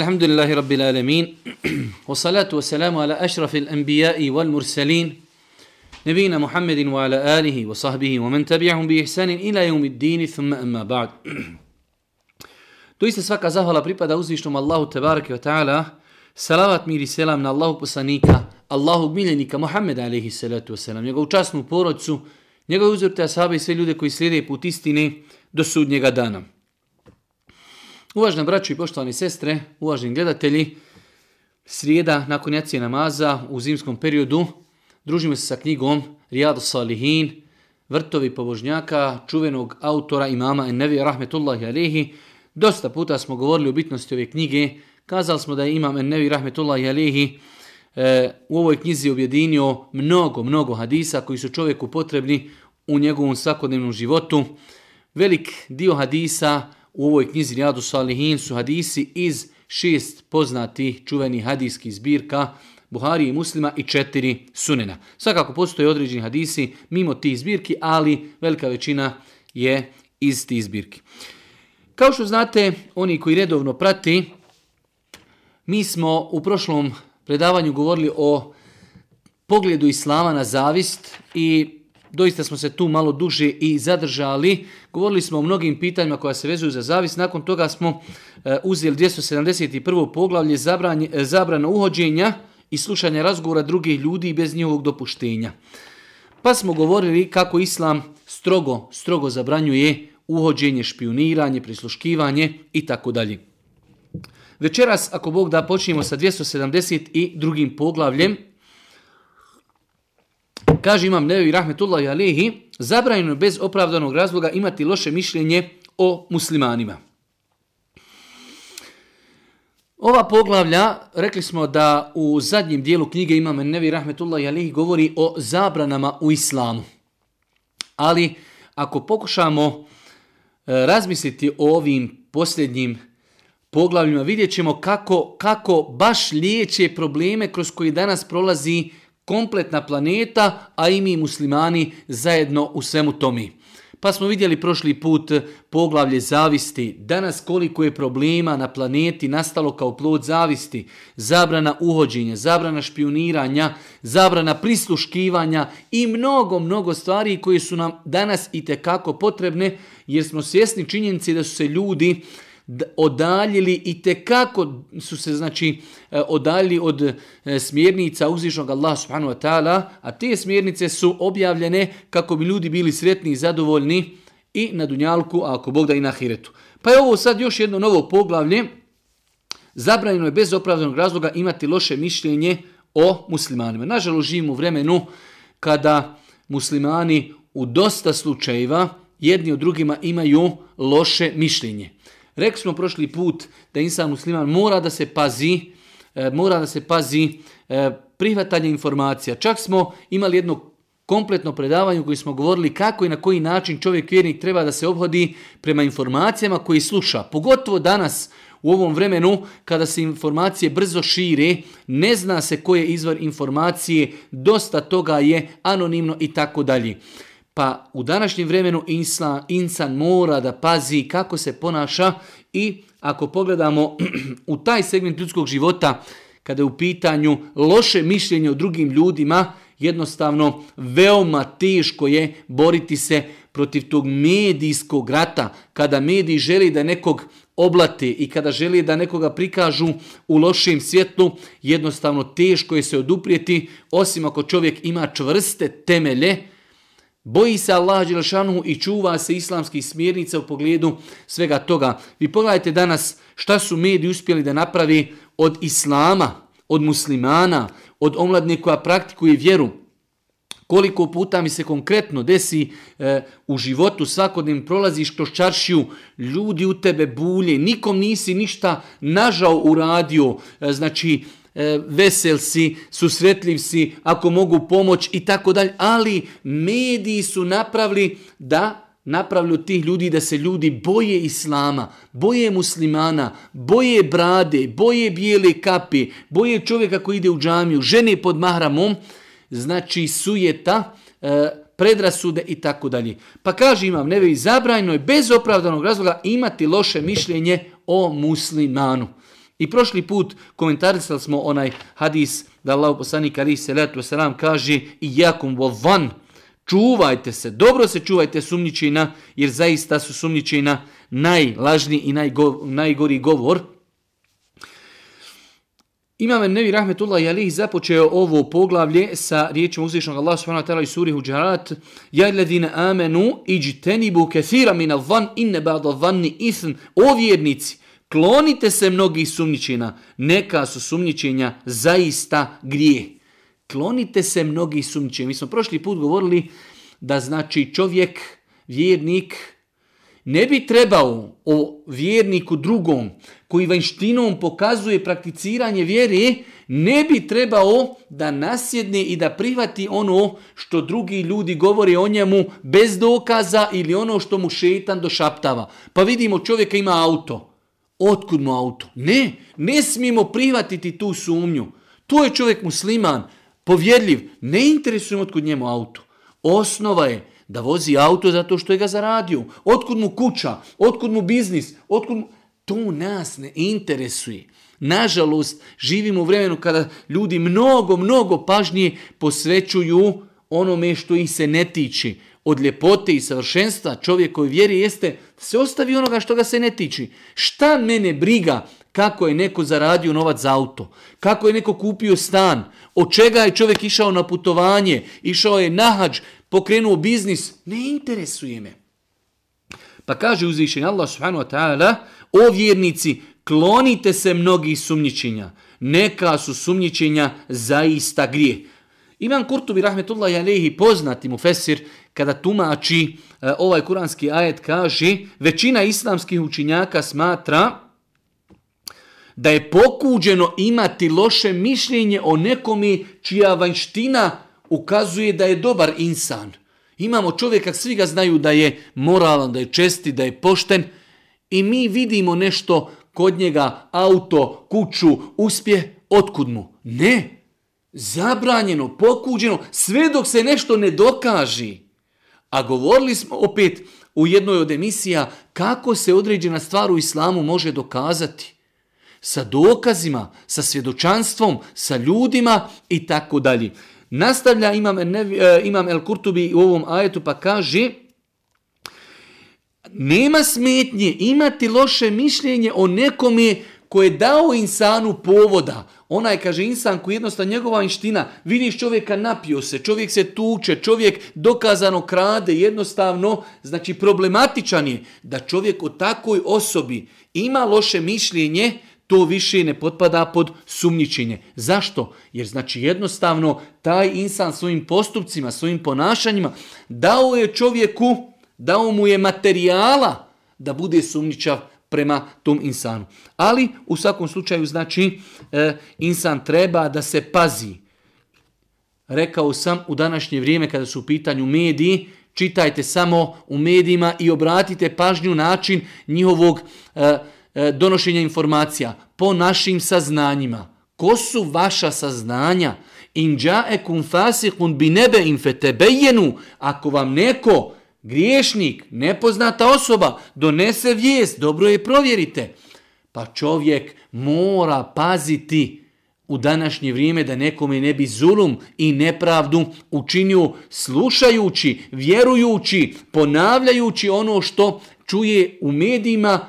الحمد لله رب العالمين والصلاة والسلام على أشرف الأنبياء والمرسلين نبينا محمد وعلى آله وصحبه ومن تبعهم بإحسان إلى يوم الدين ثم أما بعد Doista svaka zahvala pripada uzvišnom Allahu tebareke wa ta'ala. Salavat mir i selam na Allahu poslanika, Allahu miljenika Muhammeda alaihi salatu wasalam, njegovu časnu porodcu, njegove uzorte asabe i sve ljude koji slijede put istine do sudnjega dana. Uvažna braćo i poštovani sestre, uvaženi gledatelji, srijeda nakon jacije namaza u zimskom periodu družimo se sa knjigom Rijadu Salihin, vrtovi pobožnjaka, čuvenog autora imama Ennevi Rahmetullahi Alehi. Dosta puta smo govorili o bitnosti ove knjige, kazali smo da je imam Ennevi Rahmetullahi Alehi e, u ovoj knjizi objedinio mnogo, mnogo hadisa koji su čovjeku potrebni u njegovom svakodnevnom životu. Velik dio hadisa u ovoj knjizi Rijadu Salihin su hadisi iz šest poznatih čuvenih hadijskih zbirka Buhari i Muslima i četiri sunena. Svakako postoje određeni hadisi mimo tih zbirki, ali velika većina je iz tih zbirki. Kao što znate, oni koji redovno prati, mi smo u prošlom predavanju govorili o pogledu Islama na zavist i doista smo se tu malo duže i zadržali. Govorili smo o mnogim pitanjima koja se vezuju za zavis. Nakon toga smo e, uzeli 271. poglavlje zabranje, e, zabrana uhođenja i slušanja razgovora drugih ljudi bez njihovog dopuštenja. Pa smo govorili kako Islam strogo, strogo zabranjuje uhođenje, špioniranje, prisluškivanje i tako dalje. Večeras, ako Bog da, počnemo sa 272. poglavljem, Kaže imam Nevi Rahmetullahi Alehi, zabranjeno bez opravdanog razloga imati loše mišljenje o muslimanima. Ova poglavlja, rekli smo da u zadnjem dijelu knjige imam Nevi Rahmetullahi Alehi govori o zabranama u islamu. Ali ako pokušamo e, razmisliti o ovim posljednjim poglavljima, vidjet ćemo kako, kako baš liječe probleme kroz koji danas prolazi kompletna planeta, a i mi muslimani zajedno u svemu tomi. Pa smo vidjeli prošli put poglavlje zavisti. Danas koliko je problema na planeti nastalo kao plod zavisti. Zabrana uhođenja, zabrana špioniranja, zabrana prisluškivanja i mnogo, mnogo stvari koje su nam danas i tekako potrebne jer smo svjesni činjenici da su se ljudi odaljili i te kako su se znači e, odaljili od e, smjernica uzvišnog Allah subhanahu wa ta'ala, a te smjernice su objavljene kako bi ljudi bili sretni i zadovoljni i na dunjalku, a ako Bog da i na hiretu. Pa je ovo sad još jedno novo poglavlje. Zabranjeno je bez opravdanog razloga imati loše mišljenje o muslimanima. Nažalost, živimo u vremenu kada muslimani u dosta slučajeva jedni od drugima imaju loše mišljenje. Rekli smo prošli put da insan musliman mora da se pazi, e, mora da se pazi e, prihvatanje informacija. Čak smo imali jedno kompletno predavanje u kojem smo govorili kako i na koji način čovjek vjernik treba da se obhodi prema informacijama koji sluša. Pogotovo danas u ovom vremenu kada se informacije brzo šire, ne zna se koji je izvor informacije, dosta toga je anonimno i tako dalje. Pa u današnjem vremenu insla, insan mora da pazi kako se ponaša i ako pogledamo u taj segment ljudskog života, kada je u pitanju loše mišljenje o drugim ljudima, jednostavno veoma teško je boriti se protiv tog medijskog rata, kada mediji želi da nekog oblate i kada želi da nekoga prikažu u lošem svjetlu, jednostavno teško je se oduprijeti, osim ako čovjek ima čvrste temelje, Boji se Allah Đelešanu i čuva se islamskih smjernica u pogledu svega toga. Vi pogledajte danas šta su mediji uspjeli da napravi od islama, od muslimana, od omladne koja praktikuje vjeru. Koliko puta mi se konkretno desi e, u životu svakodnevno prolaziš kroz čaršiju, ljudi u tebe bulje, nikom nisi ništa nažao uradio, e, znači E, vesel si, susretljiv si, ako mogu pomoć i tako dalje, ali mediji su napravili da napravlju tih ljudi da se ljudi boje islama, boje muslimana, boje brade, boje bijele kape, boje čovjeka koji ide u džamiju, žene pod mahramom, znači sujeta, e, predrasude i tako dalje. Pa kaže imam, neve, zabrajno je bez opravdanog razloga imati loše mišljenje o muslimanu. I prošli put komentarisali smo onaj hadis da Allah poslanik ali se letu selam kaže i jakum van čuvajte se, dobro se čuvajte sumničina jer zaista su sumničina najlažniji i najgo, najgori govor. Imam Nevi Rahmetullah Jalih započeo ovo poglavlje sa riječima uzvišnog Allah subhanahu wa ta'ala i suri Huđarat Ja ladina amenu iđtenibu kethira min al-van inne ba'da vanni ithm. O vjernici, klonite se mnogih sumničina, neka su sumničenja zaista grije. Klonite se mnogih sumničenja. Mi smo prošli put govorili da znači čovjek, vjernik, ne bi trebao o vjerniku drugom koji vanštinom pokazuje prakticiranje vjere, ne bi trebao da nasjedne i da prihvati ono što drugi ljudi govore o njemu bez dokaza ili ono što mu šetan došaptava. Pa vidimo čovjeka ima auto. Otkud mu auto? Ne, ne smijemo prihvatiti tu sumnju. To je čovjek musliman, povjedljiv. Ne interesujemo otkud njemu auto. Osnova je da vozi auto zato što je ga zaradio. Otkud mu kuća, otkud mu biznis, otkud mu... To nas ne interesuje. Nažalost, živimo u vremenu kada ljudi mnogo, mnogo pažnije posvećuju onome što ih se ne tiče. Od ljepote i savršenstva čovjekoj vjeri jeste se ostavi onoga što ga se ne tiče. Šta mene briga kako je neko zaradio novac za auto, kako je neko kupio stan, od čega je čovjek išao na putovanje, išao je na hađ, pokrenuo biznis, ne interesuje me. Pa kaže uzvišenje Allah subhanahu wa ta'ala, o vjernici, klonite se mnogih sumnjičenja. Neka su sumnjičenja zaista grije. Imam Kurtubi rahmetullahi alehi poznati mu fesir kada tumači e, ovaj kuranski ajet kaže većina islamskih učinjaka smatra da je pokuđeno imati loše mišljenje o nekomi čija vanština ukazuje da je dobar insan. Imamo čovjeka, svi ga znaju da je moralan, da je česti, da je pošten i mi vidimo nešto kod njega, auto, kuću, uspje, otkud mu? Ne, zabranjeno, pokuđeno, sve dok se nešto ne dokaži. A govorili smo opet u jednoj od emisija kako se određena stvar u islamu može dokazati. Sa dokazima, sa svjedočanstvom, sa ljudima i tako dalje. Nastavlja imam, ne, e, imam El Kurtubi u ovom ajetu pa kaže nema smetnje imati loše mišljenje o nekome koje je dao insanu povoda. Onaj, kaže, insan koji jednostavno njegova inština, vidiš čovjeka napio se, čovjek se tuče, čovjek dokazano krade, jednostavno, znači problematičan je da čovjek o takoj osobi ima loše mišljenje, to više ne potpada pod sumnjičenje. Zašto? Jer znači jednostavno taj insan svojim postupcima, svojim ponašanjima dao je čovjeku, dao mu je materijala da bude sumnjičav prema tom insanu. Ali u svakom slučaju znači e, insan treba da se pazi. Rekao sam u današnje vrijeme kada su u pitanju mediji, čitajte samo u medijima i obratite pažnju način njihovog e, E, donošenja informacija po našim saznanjima. Ko su vaša saznanja? In ja'ekum fasiqun bi nebe infetebejenu. Ako vam neko, griješnik, nepoznata osoba, donese vijest, dobro je provjerite. Pa čovjek mora paziti u današnje vrijeme da nekome ne bi zulum i nepravdu učinio slušajući, vjerujući, ponavljajući ono što čuje u medijima,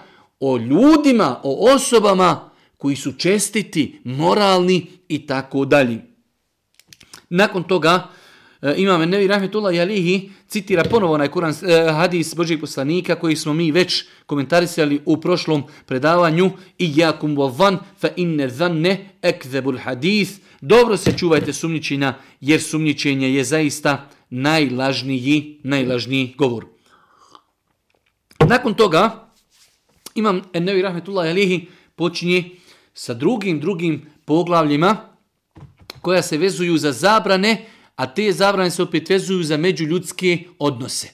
o ljudima, o osobama koji su čestiti, moralni i tako dalje. Nakon toga E, imam Nevi Rahmetullah Jalihi citira ponovo onaj Kuran, e, hadis Božih poslanika koji smo mi već komentarisali u prošlom predavanju i jakum van fa inne zanne ekzebul hadis. Dobro se čuvajte sumničina jer sumničenje je zaista najlažniji, najlažniji govor. Nakon toga, Imam Ennevi Rahmetullah Jalihi počinje sa drugim, drugim poglavljima koja se vezuju za zabrane, a te zabrane se opet vezuju za međuljudske odnose.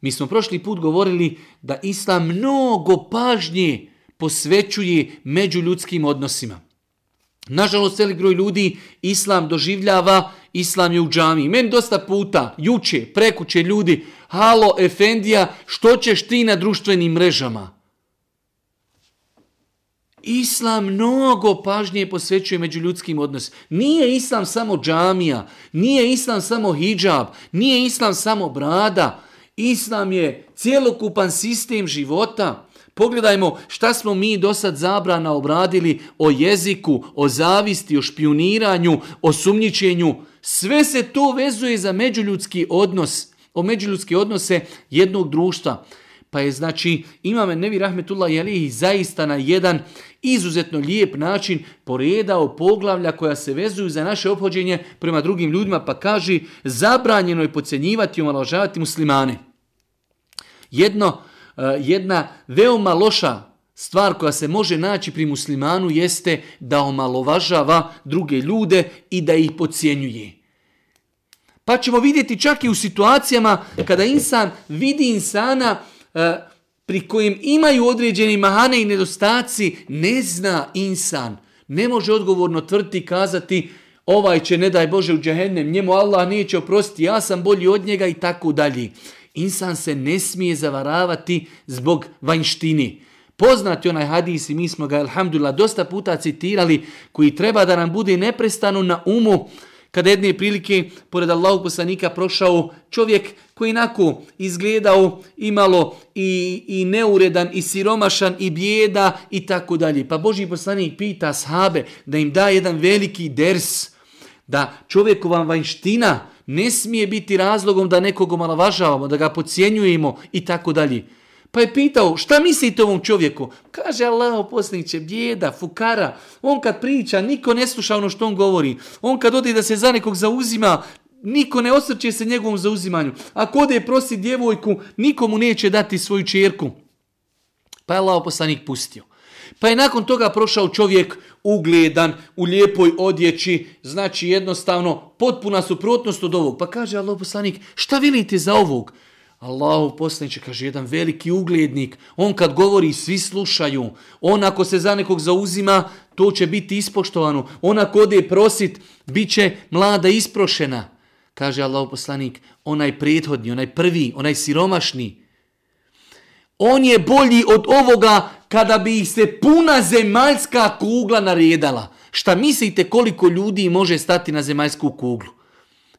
Mi smo prošli put govorili da Islam mnogo pažnje posvećuje međuljudskim odnosima. Nažalost, celi groj ljudi Islam doživljava, Islam je u džami. Meni dosta puta, juče, prekuće ljudi, halo, Efendija, što ćeš ti na društvenim mrežama? Islam mnogo pažnje posvećuje među ljudskim odnosima. Nije Islam samo džamija, nije Islam samo hijab, nije Islam samo brada. Islam je cjelokupan sistem života. Pogledajmo šta smo mi do sad zabrana obradili o jeziku, o zavisti, o špioniranju, o sumnjičenju. Sve se to vezuje za međuljudski odnos, o međuljudske odnose jednog društva. Pa je znači imame Nevi Rahmetullah Jalihi zaista na jedan izuzetno lijep način poredao poglavlja koja se vezuju za naše obhođenje prema drugim ljudima pa kaže zabranjeno je pocenjivati i omaložavati muslimane. Jedno, e, jedna veoma loša stvar koja se može naći pri muslimanu jeste da omalovažava druge ljude i da ih pocijenjuje. Pa ćemo vidjeti čak i u situacijama kada insan vidi insana E, pri kojem imaju određeni mahane i nedostaci, ne zna insan. Ne može odgovorno tvrti kazati ovaj će, ne daj Bože, u džahennem, njemu Allah neće oprostiti, ja sam bolji od njega i tako dalje. Insan se ne smije zavaravati zbog vanjštini. Poznati onaj hadis i mi smo ga, alhamdulillah, dosta puta citirali, koji treba da nam bude neprestano na umu, kada jedne prilike, pored Allahog poslanika, prošao čovjek koji inako izgledao imalo i, i neuredan, i siromašan, i bijeda, i tako dalje. Pa Boži poslanik pita sahabe da im da jedan veliki ders, da čovjekova vanština ne smije biti razlogom da nekog omalovažavamo, da ga pocijenjujemo i tako dalje. Pa je pitao, šta mislite ovom čovjeku? Kaže Allah poslaniće, bjeda, fukara. On kad priča, niko ne sluša ono što on govori. On kad ode da se za nekog zauzima, niko ne osrće se njegovom zauzimanju. Ako ode prosi djevojku, nikomu neće dati svoju čerku. Pa je Allah poslanik pustio. Pa je nakon toga prošao čovjek ugledan, u lijepoj odjeći, znači jednostavno potpuna suprotnost od ovog. Pa kaže Allah poslanik, šta vilite za ovog? Allahu poslaniče, kaže, jedan veliki uglednik, on kad govori, svi slušaju. On ako se za nekog zauzima, to će biti ispoštovano. On ako ode prosit, bit će mlada isprošena. Kaže Allahu poslanik, onaj prethodni, onaj prvi, onaj siromašni. On je bolji od ovoga kada bi ih se puna zemaljska kugla naredala. Šta mislite koliko ljudi može stati na zemaljsku kuglu?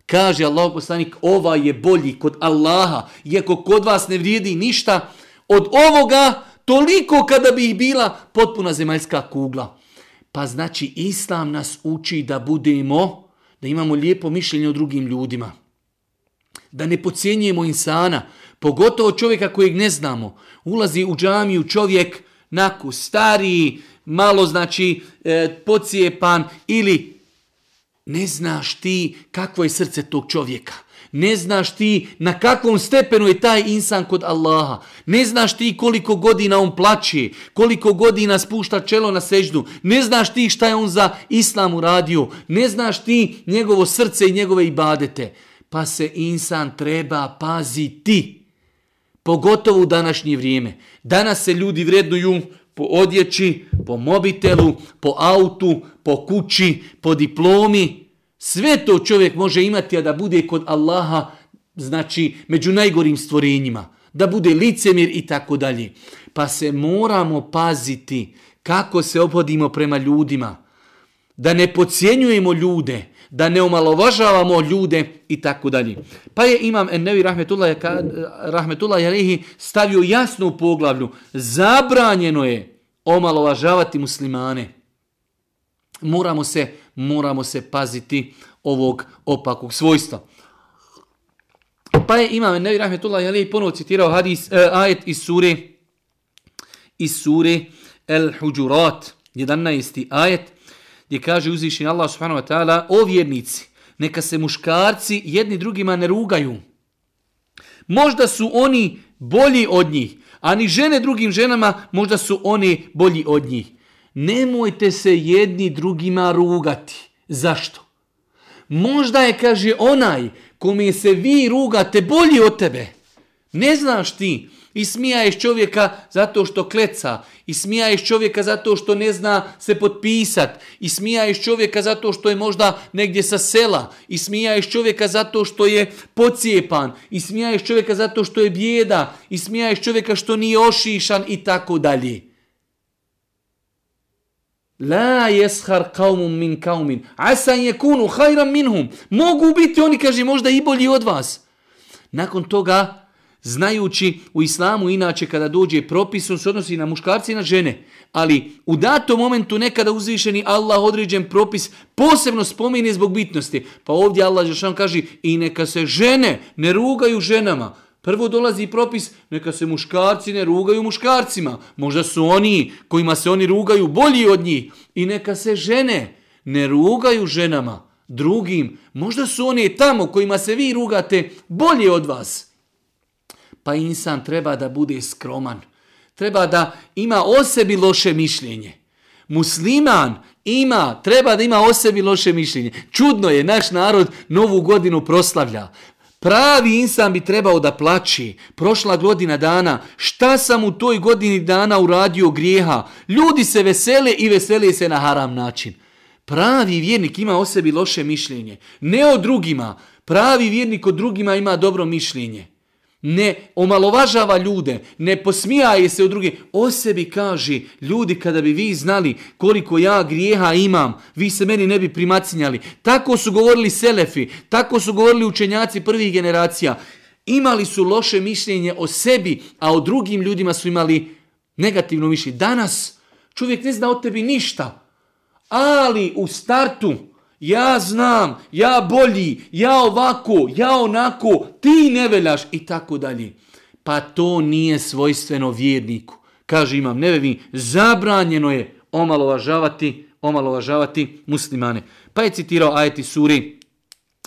Kaže Allah poslanik, ova je bolji kod Allaha, iako kod vas ne vrijedi ništa, od ovoga toliko kada bi ih bila potpuna zemaljska kugla. Pa znači Islam nas uči da budemo, da imamo lijepo mišljenje o drugim ljudima. Da ne pocijenjujemo insana, pogotovo čovjeka kojeg ne znamo. Ulazi u džamiju čovjek, naku stariji, malo znači e, pocijepan ili Ne znaš ti kakvo je srce tog čovjeka. Ne znaš ti na kakvom stepenu je taj insan kod Allaha. Ne znaš ti koliko godina on plaće, koliko godina spušta čelo na seždu. Ne znaš ti šta je on za islam uradio. Ne znaš ti njegovo srce i njegove ibadete. Pa se insan treba paziti. Pogotovo u današnje vrijeme. Danas se ljudi vrednuju po odjeći, po mobitelu, po autu, po kući, po diplomi. Sve to čovjek može imati, a da bude kod Allaha, znači među najgorim stvorenjima. Da bude licemir i tako dalje. Pa se moramo paziti kako se obhodimo prema ljudima. Da ne pocijenjujemo ljude, da ne omalovažavamo ljude i tako dalje. Pa je imam Ennevi Rahmetullah, Rahmetullah Jalehi stavio jasno u poglavlju, zabranjeno je omalovažavati muslimane. Moramo se, moramo se paziti ovog opakog svojstva. Pa je imam Ennevi Rahmetullah Jalehi ponovo citirao hadis, eh, ajet iz sure, iz sure El Huđurat, 11. ajet, gdje kaže uzvišen Allah subhanahu wa ta'ala, o vjernici, neka se muškarci jedni drugima ne rugaju. Možda su oni bolji od njih, a ni žene drugim ženama možda su oni bolji od njih. Nemojte se jedni drugima rugati. Zašto? Možda je, kaže, onaj kome se vi rugate bolji od tebe. Ne znaš ti, I smijaješ čovjeka zato što kleca. I smijaješ čovjeka zato što ne zna se potpisat. I smijaješ čovjeka zato što je možda negdje sa sela. I smijaješ čovjeka zato što je pocijepan. I smijaješ čovjeka zato što je bijeda. I smijaješ čovjeka što nije ošišan i tako dalje. La jeshar kaumun min kaumin. Asan je kunu hajram minhum. Mogu biti oni, kaže, možda i bolji od vas. Nakon toga, znajući u islamu, inače kada dođe propis, on se odnosi na muškarci i na žene. Ali u datom momentu nekada uzvišeni Allah određen propis posebno spomine zbog bitnosti. Pa ovdje Allah Žešan kaže i neka se žene ne rugaju ženama. Prvo dolazi propis, neka se muškarci ne rugaju muškarcima. Možda su oni kojima se oni rugaju bolji od njih. I neka se žene ne rugaju ženama drugim. Možda su oni tamo kojima se vi rugate bolji od vas. Pa insan treba da bude skroman. Treba da ima o sebi loše mišljenje. Musliman ima, treba da ima o sebi loše mišljenje. Čudno je, naš narod novu godinu proslavlja. Pravi insan bi trebao da plaći. Prošla godina dana, šta sam u toj godini dana uradio grijeha? Ljudi se vesele i vesele se na haram način. Pravi vjernik ima o sebi loše mišljenje. Ne o drugima. Pravi vjernik o drugima ima dobro mišljenje ne omalovažava ljude, ne posmijaje se u druge, o sebi kaže, ljudi kada bi vi znali koliko ja grijeha imam, vi se meni ne bi primacinjali. Tako su govorili selefi, tako su govorili učenjaci prvih generacija. Imali su loše mišljenje o sebi, a o drugim ljudima su imali negativno mišljenje. Danas čovjek ne zna o tebi ništa, ali u startu ja znam, ja bolji, ja ovako, ja onako, ti ne veljaš i tako dalje. Pa to nije svojstveno vjerniku. Kaže imam nevevi, zabranjeno je omalovažavati, omalovažavati muslimane. Pa je citirao ajeti suri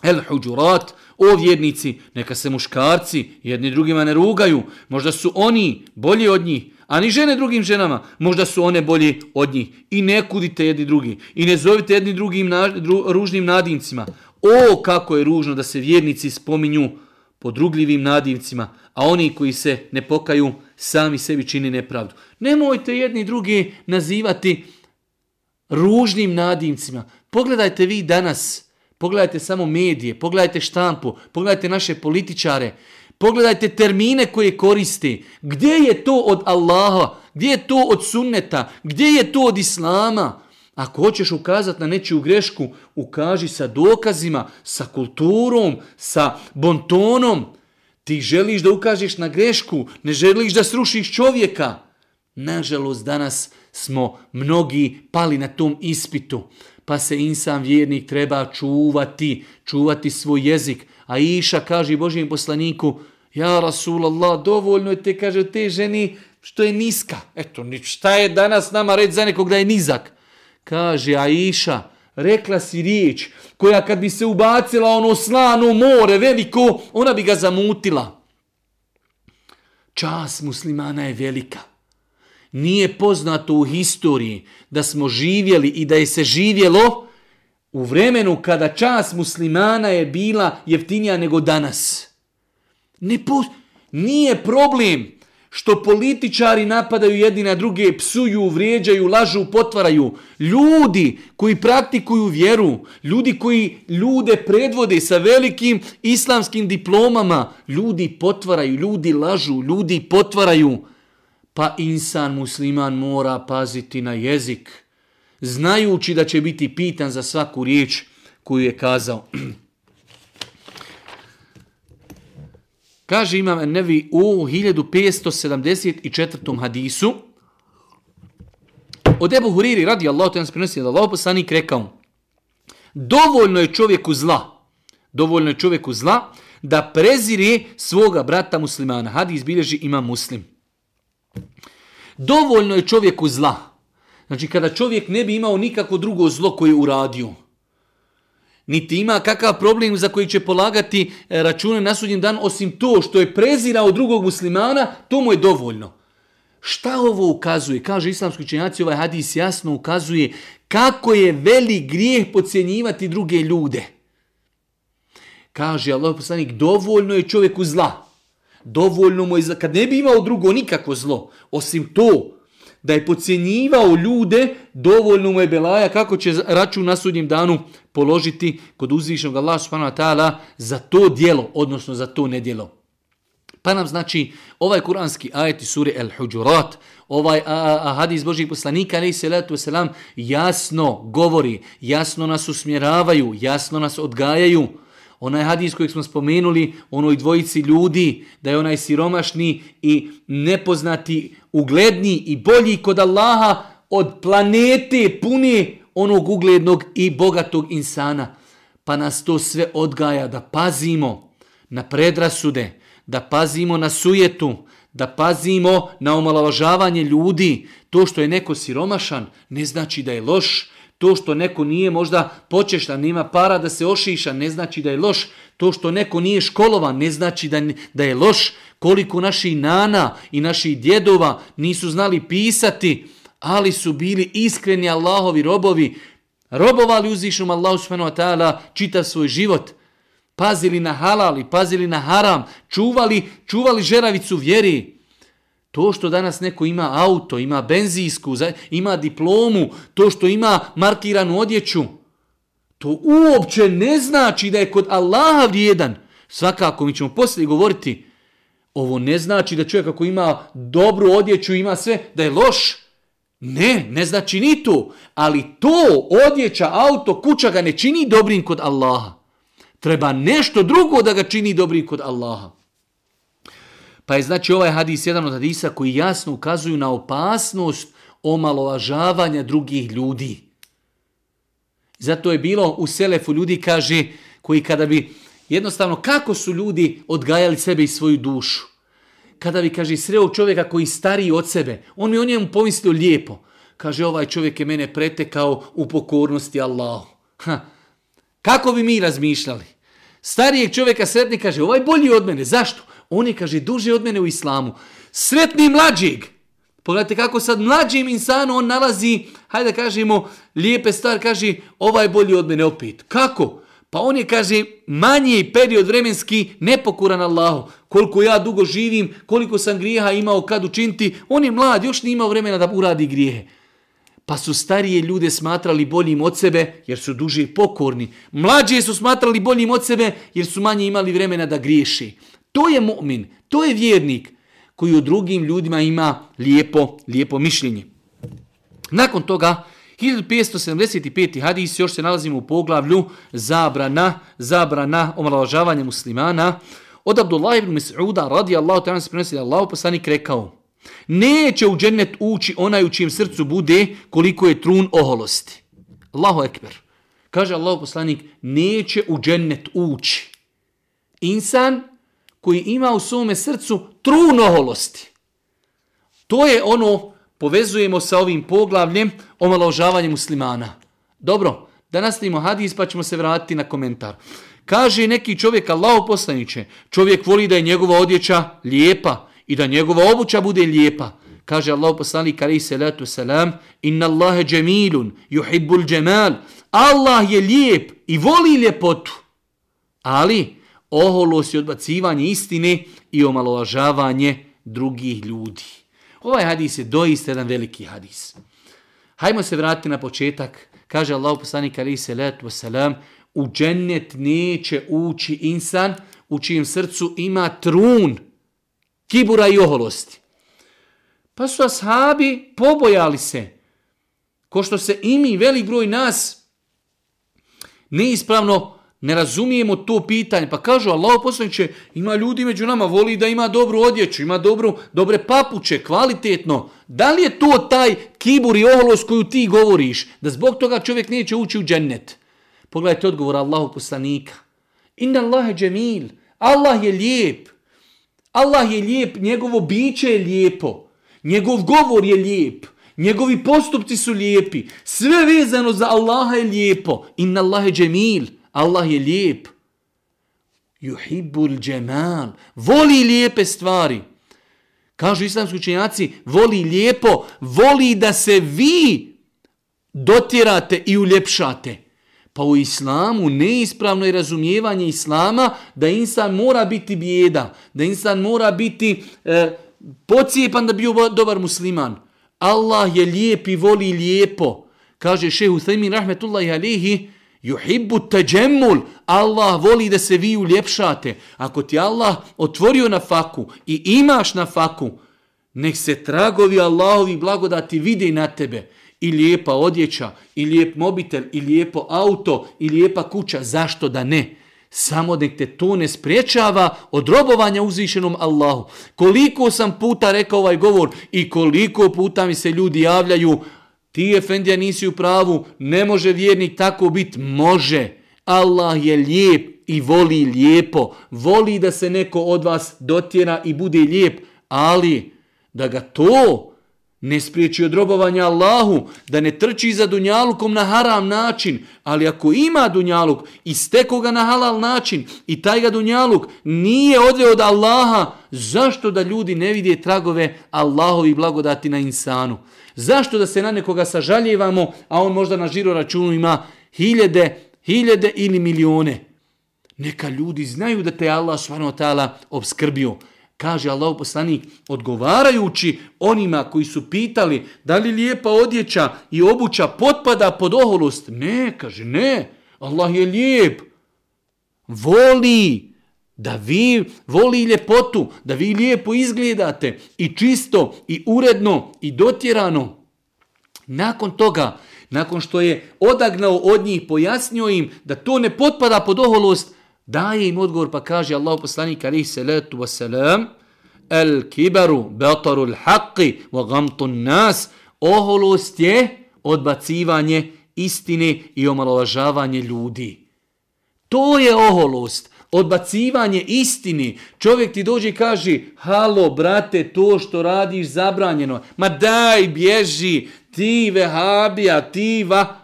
El Huđurat, o vjernici, neka se muškarci jedni drugima ne rugaju, možda su oni bolji od njih, a ni žene drugim ženama, možda su one bolje od njih. I ne kudite jedni drugi. I ne zovite jedni drugim na, dru, ružnim nadimcima. O, kako je ružno da se vjernici spominju podrugljivim nadimcima, a oni koji se ne pokaju, sami sebi čini nepravdu. Nemojte jedni drugi nazivati ružnim nadimcima. Pogledajte vi danas, pogledajte samo medije, pogledajte štampu, pogledajte naše političare, Pogledajte termine koje koristi. Gdje je to od Allaha? Gdje je to od sunneta? Gdje je to od Islama? Ako hoćeš ukazati na nečiju grešku, ukaži sa dokazima, sa kulturom, sa bontonom. Ti želiš da ukažeš na grešku, ne želiš da srušiš čovjeka. Nažalost, danas smo mnogi pali na tom ispitu, pa se insan vjernik treba čuvati, čuvati svoj jezik. A Iša kaže Božijem poslaniku, Ja Rasulallah, dovoljno je te, kaže, te ženi što je niska. Eto, šta je danas nama reći za nekog da je nizak? Kaže Aisha, rekla si riječ koja kad bi se ubacila ono slano more veliko, ona bi ga zamutila. Čas muslimana je velika. Nije poznato u historiji da smo živjeli i da je se živjelo u vremenu kada čas muslimana je bila jeftinija nego danas. Ne po... Nije problem što političari napadaju jedni na druge, psuju, vrijeđaju, lažu, potvaraju. Ljudi koji praktikuju vjeru, ljudi koji ljude predvode sa velikim islamskim diplomama, ljudi potvaraju, ljudi lažu, ljudi potvaraju. Pa insan musliman mora paziti na jezik, znajući da će biti pitan za svaku riječ koju je kazao. Kaže imam nevi u 1574. hadisu. Od Ebu Huriri radi Allah, to je nas prinosi da Allah poslanik rekao, dovoljno je čovjeku zla, dovoljno je čovjeku zla da prezire svoga brata muslimana. Hadis bilježi ima muslim. Dovoljno je čovjeku zla. Znači kada čovjek ne bi imao nikako drugo zlo koje je uradio, niti ima kakav problem za koji će polagati e, račune na sudnjem dan, osim to što je prezirao drugog muslimana, to mu je dovoljno. Šta ovo ukazuje? Kaže islamski učenjaci, ovaj hadis jasno ukazuje kako je veli grijeh pocijenjivati druge ljude. Kaže Allah poslanik, dovoljno je čovjeku zla. Dovoljno mu je zla. Kad ne bi imao drugo nikako zlo, osim to, da je pocijenjivao ljude, dovoljno mu je belaja kako će račun na sudnjem danu položiti kod uzvišnog Allah subhanahu wa ta'ala za to dijelo, odnosno za to nedjelo. Pa nam znači ovaj kuranski ajet iz sure El Huđurat, ovaj a, a, a, hadis Božih poslanika, ali se letu selam, jasno govori, jasno nas usmjeravaju, jasno nas odgajaju. Onaj hadis kojeg smo spomenuli, onoj dvojici ljudi, da je onaj siromašni i nepoznati, ugledni i bolji kod Allaha od planete pune onog uglednog i bogatog insana. Pa nas to sve odgaja da pazimo na predrasude, da pazimo na sujetu, da pazimo na omalovažavanje ljudi. To što je neko siromašan ne znači da je loš. To što neko nije možda počešta, nema para da se ošiša, ne znači da je loš. To što neko nije školovan, ne znači da, da je loš. Koliko naši nana i naši djedova nisu znali pisati, ali su bili iskreni Allahovi robovi, robovali uzvišom Allahu subhanahu wa ta'ala čita svoj život, pazili na halal i pazili na haram, čuvali, čuvali žeravicu vjeri. To što danas neko ima auto, ima benzijsku, ima diplomu, to što ima markiranu odjeću, to uopće ne znači da je kod Allaha vrijedan. Svakako mi ćemo poslije govoriti, ovo ne znači da čovjek ako ima dobru odjeću, ima sve, da je loš. Ne, ne znači ni to. Ali to, odjeća, auto, kuća ga ne čini dobrim kod Allaha. Treba nešto drugo da ga čini dobrim kod Allaha. Pa je znači ovaj hadis jedan od hadisa koji jasno ukazuju na opasnost omalovažavanja drugih ljudi. Zato je bilo u Selefu ljudi kaže koji kada bi jednostavno kako su ljudi odgajali sebe i svoju dušu kada bi, kaže, sreo čovjeka koji stariji od sebe, on mi o njemu pomislio lijepo. Kaže, ovaj čovjek je mene pretekao u pokornosti Allahu. Ha. Kako bi mi razmišljali? Starijeg čovjeka sretni kaže, ovaj bolji od mene. Zašto? On je, kaže, duže od mene u islamu. Sretni mlađeg. Pogledajte kako sad mlađim insanu on nalazi, hajde da kažemo, lijepe star, kaže, ovaj bolji od mene opet. Kako? Pa on je, kaže, manji period vremenski nepokuran Allahu. Koliko ja dugo živim, koliko sam grijeha imao kad učiniti, on je mlad, još nije imao vremena da uradi grijehe. Pa su starije ljude smatrali boljim od sebe jer su duže pokorni. Mlađe su smatrali boljim od sebe jer su manje imali vremena da griješi. To je mu'min, to je vjernik koji u drugim ljudima ima lijepo, lijepo mišljenje. Nakon toga, 1575. hadis, još se nalazimo u poglavlju zabrana, zabrana omalažavanja muslimana. Od Abdullah ibn Mas'uda radijallahu ta'ala se prenosi da Allah poslanik rekao Neće u džennet ući onaj u čijem srcu bude koliko je trun oholosti. Allahu ekber. Kaže Allah poslanik, neće u džennet ući. Insan koji ima u svome srcu trun oholosti. To je ono povezujemo sa ovim poglavljem o maložavanju muslimana. Dobro, da nastavimo hadis pa ćemo se vratiti na komentar. Kaže neki čovjek, Allah poslaniće, čovjek voli da je njegova odjeća lijepa i da njegova obuća bude lijepa. Kaže Allah poslanik, ali salatu selam, inna Allahe džemilun, juhibbul džemal. Allah je lijep i voli ljepotu. Ali, oholost i odbacivanje istine i omalovažavanje drugih ljudi. Ovaj hadis je doista jedan veliki hadis. Hajmo se vratiti na početak. Kaže Allah poslanik alaihi salatu wasalam, u džennet neće ući insan u čijem srcu ima trun kibura i oholosti. Pa su ashabi pobojali se. Ko što se imi velik broj nas neispravno ne razumijemo to pitanje. Pa kažu Allah poslaniće, ima ljudi među nama, voli da ima dobru odjeću, ima dobru, dobre papuče, kvalitetno. Da li je to taj kibur i oholos koju ti govoriš? Da zbog toga čovjek neće ući u džennet. Pogledajte odgovor Allahu poslanika. Inna Allah je džemil. Allah je lijep. Allah je lijep, njegovo biće je lijepo. Njegov govor je lijep. Njegovi postupci su lijepi. Sve vezano za Allaha je lijepo. Inna Allah je džemil. Allah je lijep. Juhibbul džemal. Voli lijepe stvari. Kažu islamski učenjaci, voli lijepo, voli da se vi dotirate i uljepšate. Pa u islamu neispravno je razumijevanje islama da insan mora biti bijeda, da insan mora biti e, pocijepan da bio dobar musliman. Allah je lijep i voli lijepo. Kaže šehu Thaymin rahmetullahi alihi, Juhibbu teđemul. Allah voli da se vi uljepšate. Ako ti Allah otvorio na faku i imaš na faku, nek se tragovi Allahovi blagodati vide na tebe. I lijepa odjeća, i lijep mobitel, i lijepo auto, i lijepa kuća. Zašto da ne? Samo nek te to ne spriječava od robovanja uzvišenom Allahu. Koliko sam puta rekao ovaj govor i koliko puta mi se ljudi javljaju, ti Efendija nisi u pravu, ne može vjernik tako biti, može. Allah je lijep i voli lijepo, voli da se neko od vas dotjera i bude lijep, ali da ga to ne spriječi od robovanja Allahu, da ne trči za dunjalukom na haram način, ali ako ima dunjaluk i steko ga na halal način i taj ga dunjaluk nije odveo od Allaha, zašto da ljudi ne vidje tragove Allahovi blagodati na insanu? Zašto da se na nekoga sažaljevamo, a on možda na žiro računu ima hiljede, hiljede ili milione? Neka ljudi znaju da te Allah s.w.t. obskrbio. Kaže Allah poslanik, odgovarajući onima koji su pitali da li lijepa odjeća i obuća potpada pod oholost. Ne, kaže, ne. Allah je lijep. Voli da vi voli ljepotu, da vi lijepo izgledate i čisto i uredno i dotjerano. Nakon toga, nakon što je odagnao od njih, pojasnio im da to ne potpada pod oholost, daje im odgovor pa kaže Allah poslanik alaihi salatu wasalam el kibaru batarul haqqi wa gamtun nas oholost je odbacivanje istine i omalovažavanje ljudi. To je oholost, odbacivanje istini. Čovjek ti dođe i kaže, halo brate, to što radiš zabranjeno. Ma daj, bježi, ti vehabija, ti va...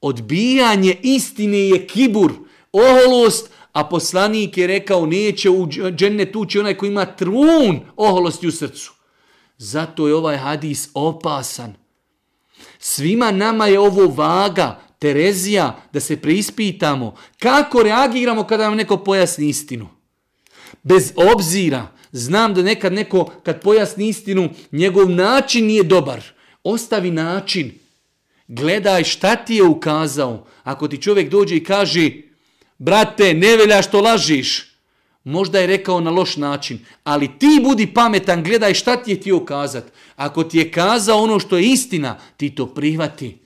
Odbijanje istine je kibur, oholost, a poslanik je rekao neće u džennet ući onaj koji ima trun oholosti u srcu. Zato je ovaj hadis opasan. Svima nama je ovo vaga, Terezija, da se preispitamo kako reagiramo kada nam neko pojasni istinu. Bez obzira, znam da nekad neko kad pojasni istinu, njegov način nije dobar. Ostavi način. Gledaj šta ti je ukazao. Ako ti čovjek dođe i kaže, brate, ne velja što lažiš, možda je rekao na loš način, ali ti budi pametan, gledaj šta ti je ti ukazat. Ako ti je kazao ono što je istina, ti to prihvati.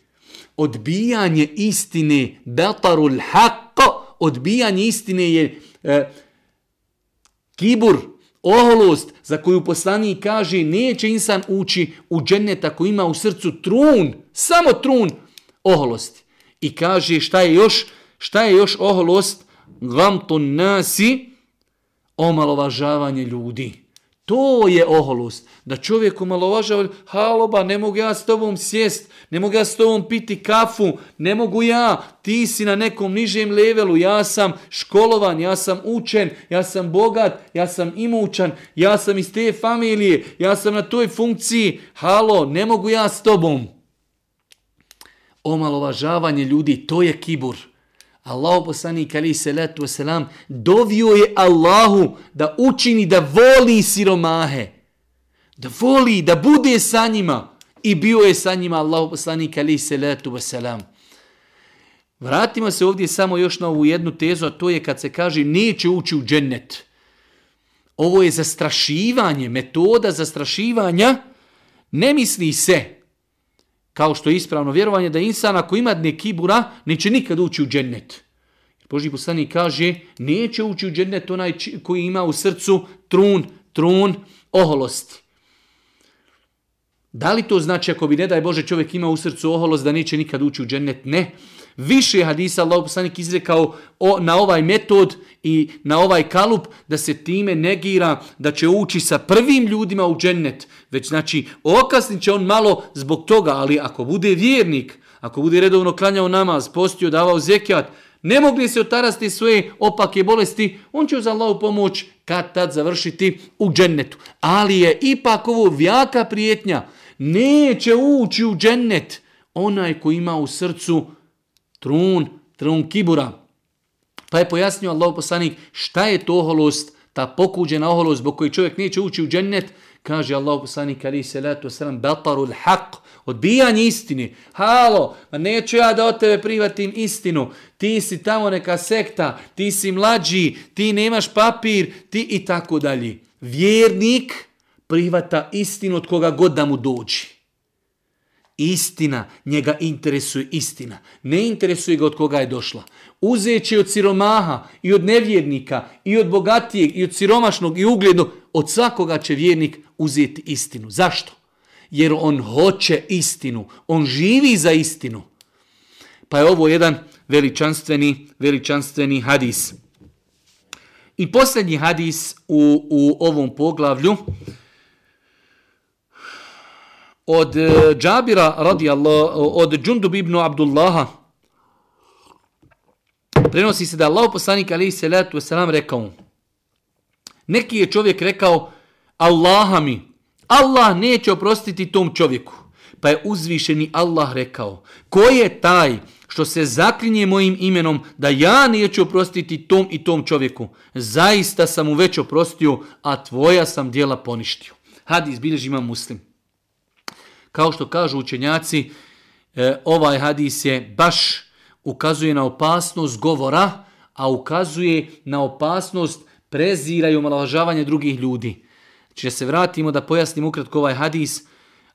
Odbijanje istine, betarul haqqa, odbijanje istine je e, kibur, oholost za koju poslanik kaže neće insan ući u džennet ako ima u srcu trun, samo trun oholosti. I kaže šta je još, šta je još oholost? Gamtun nasi, omalovažavanje ljudi. To je oholost. Da čovjek omalovažava, haloba, ne mogu ja s tobom sjest, ne mogu ja s tobom piti kafu, ne mogu ja, ti si na nekom nižem levelu, ja sam školovan, ja sam učen, ja sam bogat, ja sam imućan, ja sam iz te familije, ja sam na toj funkciji, halo, ne mogu ja s tobom. Omalovažavanje ljudi, to je kibur. Allah poslanik ali salatu wasalam dovio je Allahu da učini da voli siromahe. Da voli, da bude sa njima. I bio je sa njima Allah poslanik ali salatu wasalam. Vratimo se ovdje samo još na ovu jednu tezu, a to je kad se kaže neće ući u džennet. Ovo je zastrašivanje, metoda zastrašivanja. Ne misli se, kao što je ispravno vjerovanje, da insan ako ima dne kibura, neće nikad ući u džennet. Boži poslanik kaže, neće ući u džennet onaj koji ima u srcu trun, trun oholosti. Da li to znači ako bi ne daj Bože čovjek ima u srcu oholost da neće nikad ući u džennet? Ne. Više hadisa Allah poslanik izrekao o, na ovaj metod i na ovaj kalup da se time negira da će ući sa prvim ljudima u džennet. Već znači okasnit će on malo zbog toga, ali ako bude vjernik, ako bude redovno klanjao namaz, postio, davao zekijat, ne mogli se otarasti svoje opake bolesti, on će uz Allahu pomoć kad tad završiti u džennetu. Ali je ipak ovo vjaka prijetnja, neće ući u džennet onaj ko ima u srcu trun, trun kibura. Pa je pojasnio Allah poslanik šta je to oholost, ta pokuđena oholost zbog koji čovjek neće ući u džennet, kaže Allah poslanik ali se letu sram, batarul haq, Odbijanje istine. Halo, ma neću ja da od tebe privatim istinu. Ti si tamo neka sekta, ti si mlađi, ti nemaš papir, ti i tako dalje. Vjernik prihvata istinu od koga god da mu dođi. Istina, njega interesuje istina. Ne interesuje ga od koga je došla. Uzeće od siromaha i od nevjernika i od bogatijeg i od siromašnog i uglednog. Od svakoga će vjernik uzeti istinu. Zašto? Jer on hoće istinu. On živi za istinu. Pa je ovo jedan veličanstveni, veličanstveni hadis. I posljednji hadis u, u ovom poglavlju od e, Džabira radijallahu, od Džundub ibn Abdullaha, prenosi se da Allah poslanik alaihi salatu wasalam rekao, neki je čovjek rekao, Allaha mi, Allah neće oprostiti tom čovjeku. Pa je uzvišeni Allah rekao, ko je taj što se zaklinje mojim imenom da ja neću oprostiti tom i tom čovjeku? Zaista sam mu već oprostio, a tvoja sam dijela poništio. Hadis bilježi ima muslim. Kao što kažu učenjaci, e, ovaj hadis je baš ukazuje na opasnost govora, a ukazuje na opasnost prezira i omalažavanja drugih ljudi. Znači da se vratimo da pojasnim ukratko ovaj hadis.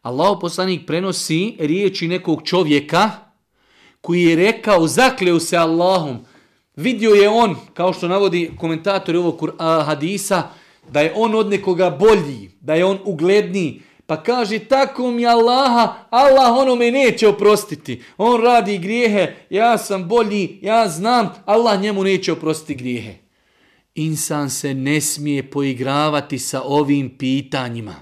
Allah poslanik prenosi riječi nekog čovjeka koji je rekao, zakleo se Allahom. Vidio je on, kao što navodi komentator ovog hadisa, da je on od nekoga bolji, da je on ugledniji, Pa kaže, tako mi Allaha, Allah ono me neće oprostiti. On radi grijehe, ja sam bolji, ja znam, Allah njemu neće oprostiti grijehe. Insan se ne smije poigravati sa ovim pitanjima.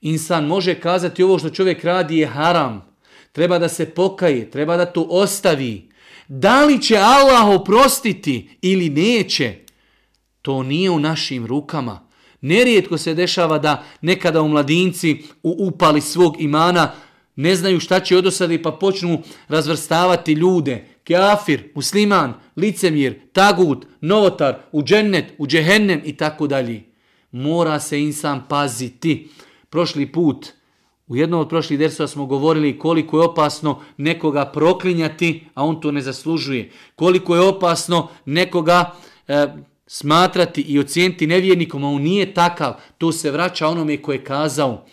Insan može kazati ovo što čovjek radi je haram. Treba da se pokaje, treba da to ostavi. Da li će Allah oprostiti ili neće? To nije u našim rukama. Nerijetko se dešava da nekada u mladinci u upali svog imana ne znaju šta će odosadi pa počnu razvrstavati ljude. Kafir, musliman, licemir, tagut, novotar, u džennet, u džehennem i tako dalje. Mora se insan paziti. Prošli put, u jednom od prošlih dersova smo govorili koliko je opasno nekoga proklinjati, a on to ne zaslužuje. Koliko je opasno nekoga... E, smatrati i ocijeniti nevjernikom, a on nije takav, to se vraća onome koje je kazao.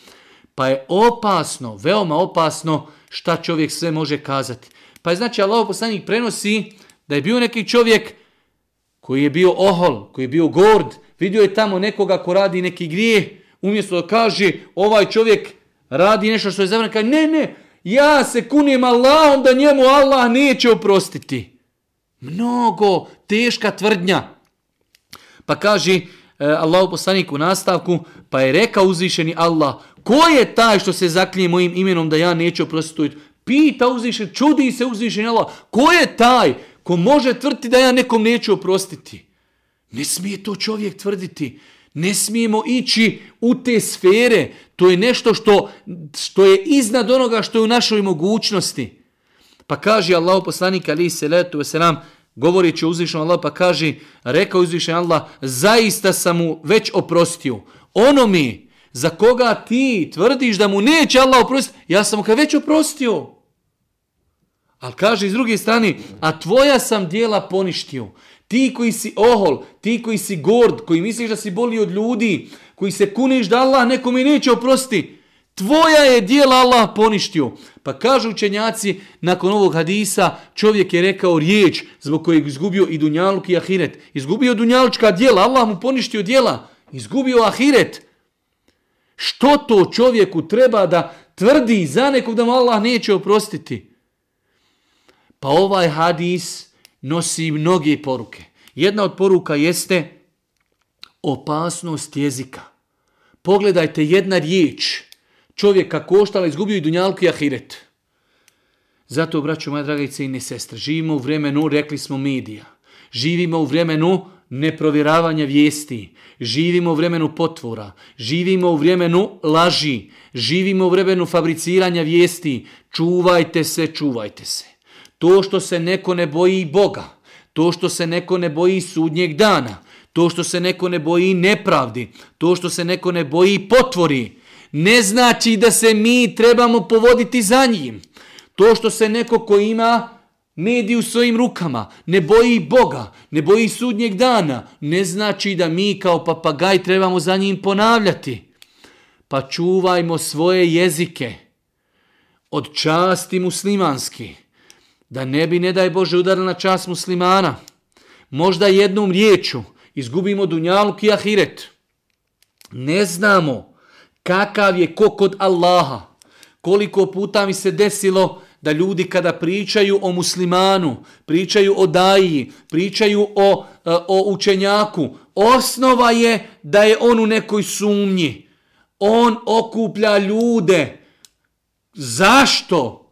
Pa je opasno, veoma opasno šta čovjek sve može kazati. Pa je znači Allah poslanik prenosi da je bio neki čovjek koji je bio ohol, koji je bio gord, vidio je tamo nekoga ko radi neki grijeh, umjesto da kaže ovaj čovjek radi nešto što je zavrano, kaže ne, ne, ja se kunim Allahom da njemu Allah neće oprostiti. Mnogo teška tvrdnja. Pa kaže e, Allahu poslanik u nastavku, pa je rekao uzvišeni Allah, ko je taj što se zaklije mojim imenom da ja neću oprostiti? Pita uzvišen, čudi se uzvišeni Allah, ko je taj ko može tvrditi da ja nekom neću oprostiti? Ne smije to čovjek tvrditi. Ne smijemo ići u te sfere. To je nešto što, što je iznad onoga što je u našoj mogućnosti. Pa kaže Allah poslanik ali se letu veselam, govoreći o uzvišenom Allah, pa kaže, rekao uzvišen Allah, zaista sam mu već oprostio. Ono mi, za koga ti tvrdiš da mu neće Allah oprostiti, ja sam mu ga već oprostio. Ali kaže iz druge strane, a tvoja sam dijela poništio. Ti koji si ohol, ti koji si gord, koji misliš da si bolji od ljudi, koji se kuniš da Allah nekom i neće oprostiti, Tvoja je dijela Allah poništio. Pa kažu učenjaci, nakon ovog hadisa, čovjek je rekao riječ zbog kojeg izgubio i dunjaluk i ahiret. Izgubio dunjalučka dijela, Allah mu poništio dijela. Izgubio ahiret. Što to čovjeku treba da tvrdi za nekog da mu Allah neće oprostiti? Pa ovaj hadis nosi mnoge poruke. Jedna od poruka jeste opasnost jezika. Pogledajte jedna riječ čovjeka koštala, izgubio i dunjalku i ahiret. Zato, braću moja draga i cijene sestre, živimo u vremenu, rekli smo medija, živimo u vremenu neprovjeravanja vijesti, živimo u vremenu potvora, živimo u vremenu laži, živimo u vremenu fabriciranja vijesti, čuvajte se, čuvajte se. To što se neko ne boji Boga, to što se neko ne boji sudnjeg dana, to što se neko ne boji nepravdi, to što se neko ne boji potvori, ne znači da se mi trebamo povoditi za njim. To što se neko ko ima mediju u svojim rukama, ne boji Boga, ne boji sudnjeg dana, ne znači da mi kao papagaj trebamo za njim ponavljati. Pa čuvajmo svoje jezike od časti muslimanski, da ne bi, ne daj Bože, udarila na čast muslimana. Možda jednom riječu izgubimo dunjaluk i ahiret. Ne znamo kakav je ko kod Allaha. Koliko puta mi se desilo da ljudi kada pričaju o muslimanu, pričaju o daji, pričaju o, e, o učenjaku, osnova je da je on u nekoj sumnji. On okuplja ljude. Zašto?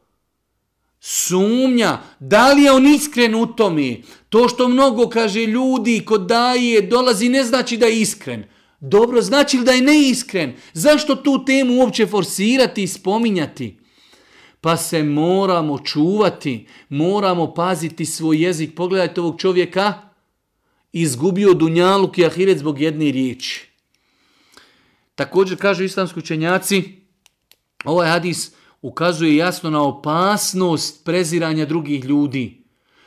Sumnja. Da li je on iskren u tome? To što mnogo kaže ljudi kod daje dolazi ne znači da je iskren. Dobro, znači li da je neiskren? Zašto tu temu uopće forsirati i spominjati? Pa se moramo čuvati, moramo paziti svoj jezik. Pogledajte ovog čovjeka, izgubio dunjaluk i ahiret zbog jedne riječi. Također kažu islamski učenjaci, ovaj hadis ukazuje jasno na opasnost preziranja drugih ljudi.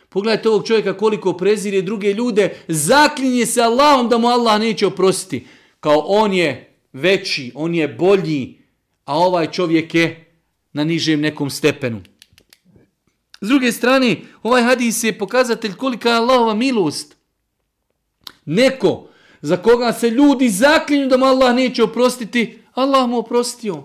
Pogledajte ovog čovjeka koliko prezire druge ljude, zaklinje se Allahom da mu Allah neće oprostiti. Kao on je veći, on je bolji, a ovaj čovjek je na nižem nekom stepenu. S druge strane, ovaj hadis je pokazatelj kolika je Allahova milost. Neko za koga se ljudi zaklinju da mu Allah neće oprostiti, Allah mu oprostio.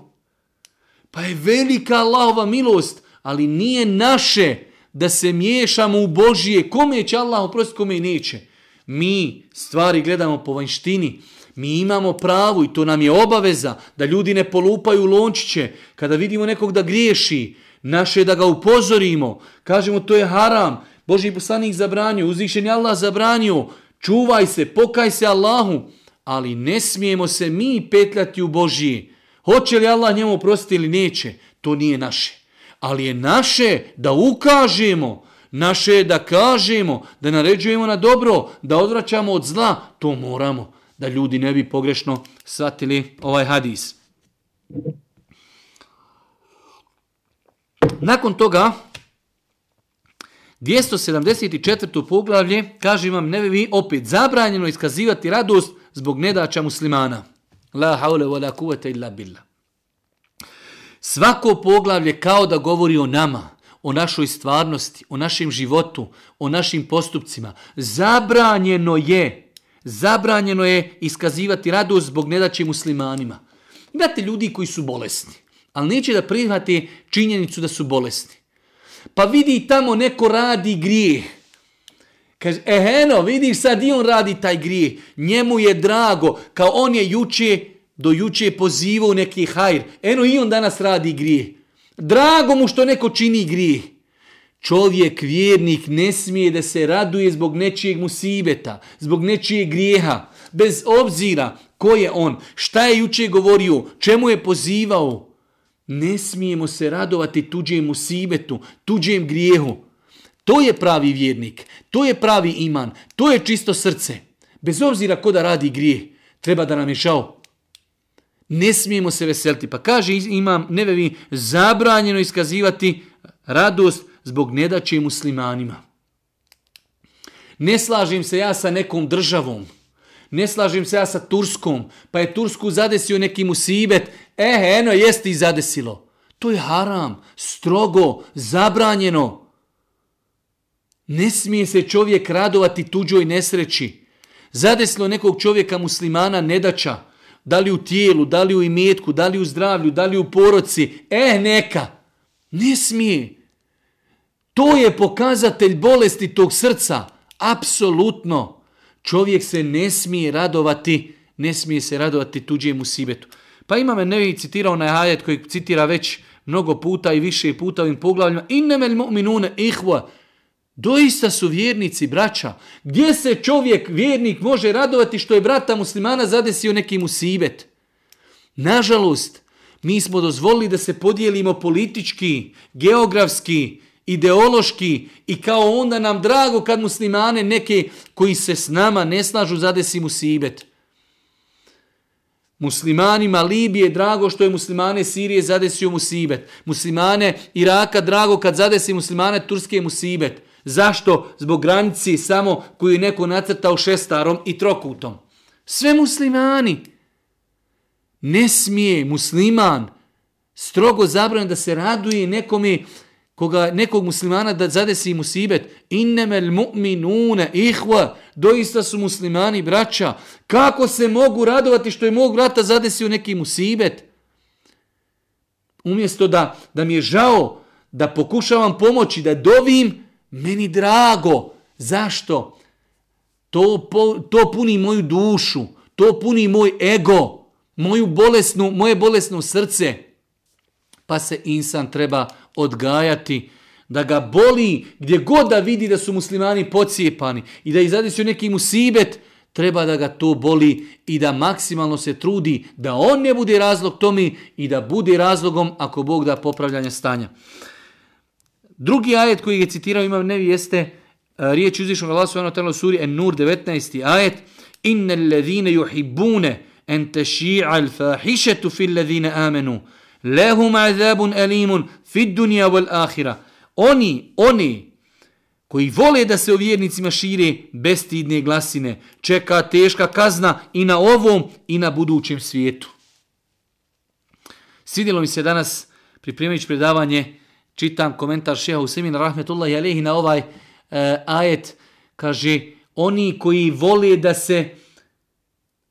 Pa je velika Allahova milost, ali nije naše da se miješamo u Božije. Kome će Allah oprostiti, kome neće. Mi stvari gledamo po vanštini. Mi imamo pravo i to nam je obaveza da ljudi ne polupaju lončiće. Kada vidimo nekog da griješi, naše da ga upozorimo. Kažemo to je haram. Boži poslanik zabranio, uzvišen je Allah zabranio. Čuvaj se, pokaj se Allahu. Ali ne smijemo se mi petljati u Božije. Hoće li Allah njemu oprostiti ili neće? To nije naše. Ali je naše da ukažemo, naše je da kažemo, da naređujemo na dobro, da odvraćamo od zla. To moramo da ljudi ne bi pogrešno shvatili ovaj hadis. Nakon toga, 274. poglavlje, kaže imam nevevi, opet zabranjeno iskazivati radost zbog nedača muslimana. La haule wa la kuvete illa billah. Svako poglavlje kao da govori o nama, o našoj stvarnosti, o našem životu, o našim postupcima. Zabranjeno je Zabranjeno je iskazivati radost zbog nedaće muslimanima. Imate ljudi koji su bolesni, ali neće da prihvate činjenicu da su bolesni. Pa vidi tamo neko radi grije. Kaže, eheno, vidiš sad i on radi taj grije. Njemu je drago, kao on je juče, do juče pozivao neki hajr. Eno i on danas radi grije. Drago mu što neko čini grije. Čovjek, vjernik, ne smije da se raduje zbog nečijeg musibeta, zbog nečijeg grijeha, bez obzira ko je on, šta je juče govorio, čemu je pozivao. Ne smijemo se radovati tuđem musibetu, tuđem grijehu. To je pravi vjernik, to je pravi iman, to je čisto srce. Bez obzira ko da radi grijeh, treba da nam je žao. Ne smijemo se veseliti. Pa kaže imam nevevi zabranjeno iskazivati radost zbog nedaće muslimanima. Ne slažim se ja sa nekom državom, ne slažim se ja sa Turskom, pa je Tursku zadesio neki musibet, eh, eno, jeste i zadesilo. To je haram, strogo, zabranjeno. Ne smije se čovjek radovati tuđoj nesreći. Zadesilo nekog čovjeka muslimana nedača, da li u tijelu, da li u imetku, da li u zdravlju, da li u poroci, eh, neka. Ne smije. To je pokazatelj bolesti tog srca. Apsolutno. Čovjek se ne smije radovati, ne smije se radovati tuđem sibetu. Pa ima me nevi citirao na ajet koji citira već mnogo puta i više puta ovim poglavljima. Innemel mu'minune ihva. Doista su vjernici, braća. Gdje se čovjek, vjernik, može radovati što je brata muslimana zadesio neki musibet? Nažalost, mi smo dozvolili da se podijelimo politički, geografski, ideološki i kao onda nam drago kad muslimane neke koji se s nama ne slažu zadesi mu sibet. Muslimanima Libije drago što je muslimane Sirije zadesio musibet. Muslimane Iraka drago kad zadesi muslimane Turske musibet. Zašto? Zbog granici samo koju je neko nacrtao šestarom i trokutom. Sve muslimani. Ne smije musliman strogo zabranjeno da se raduje nekome koga nekog muslimana da zadesi musibet, innemel mu'minune, ihva, doista su muslimani braća, kako se mogu radovati što je mog brata zadesio neki musibet? Umjesto da, da mi je žao, da pokušavam pomoći, da dovim, meni drago. Zašto? To, po, to puni moju dušu, to puni moj ego, moju bolesnu, moje bolesno srce. Pa se insan treba odgajati, da ga boli gdje god da vidi da su muslimani pocijepani i da izadesi u neki musibet, treba da ga to boli i da maksimalno se trudi da on ne bude razlog tome i da bude razlogom ako Bog da popravljanje stanja. Drugi ajet koji je citirao imam nevi jeste e, riječ uzvišnog Allah subhanahu wa ta'ala suri En-Nur 19. ajet Inna alladhina yuhibbune en tashi'a al-fahišetu fil ladhina amanu lehum azabun alimun fid dunya wal akhirah. Oni oni koji vole da se o vjernicima šire bestidne glasine čeka teška kazna i na ovom i na budućem svijetu. Svidjelo mi se danas pripremajući predavanje čitam komentar šeha Usemina rahmetullahi alehi na ovaj e, ajet. Kaže oni koji vole da se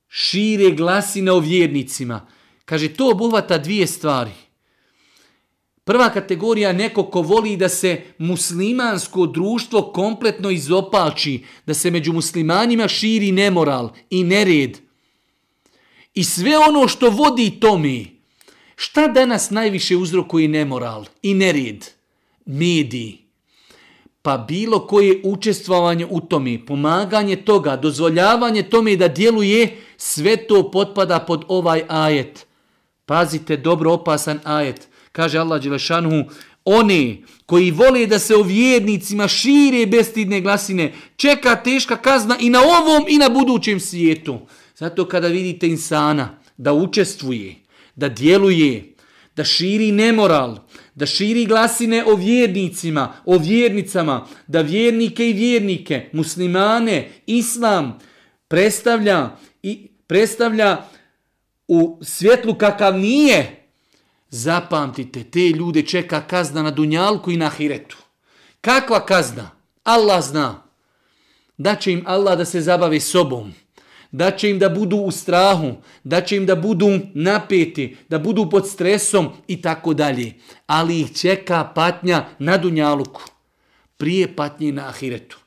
šire glasine o vjernicima Kaže, to obuhvata dvije stvari. Prva kategorija neko ko voli da se muslimansko društvo kompletno izopalči, da se među muslimanima širi nemoral i nered. I sve ono što vodi to mi. Šta danas najviše uzrokuje nemoral i nered? Mediji. Pa bilo koje učestvovanje u tome, pomaganje toga, dozvoljavanje tome da djeluje, sve to potpada pod ovaj ajet – Pazite, dobro opasan ajet. Kaže Allah Đelešanu, oni koji vole da se o vjernicima šire bestidne glasine, čeka teška kazna i na ovom i na budućem svijetu. Zato kada vidite insana da učestvuje, da djeluje, da širi nemoral, da širi glasine o vjernicima, o vjernicama, da vjernike i vjernike, muslimane, islam, predstavlja i predstavlja u svjetlu kakav nije, zapamtite, te ljude čeka kazna na Dunjalku i na Hiretu. Kakva kazna? Allah zna. Da će im Allah da se zabavi sobom. Da će im da budu u strahu. Da će im da budu napeti. Da budu pod stresom i tako dalje. Ali ih čeka patnja na Dunjaluku. Prije patnje na Ahiretu.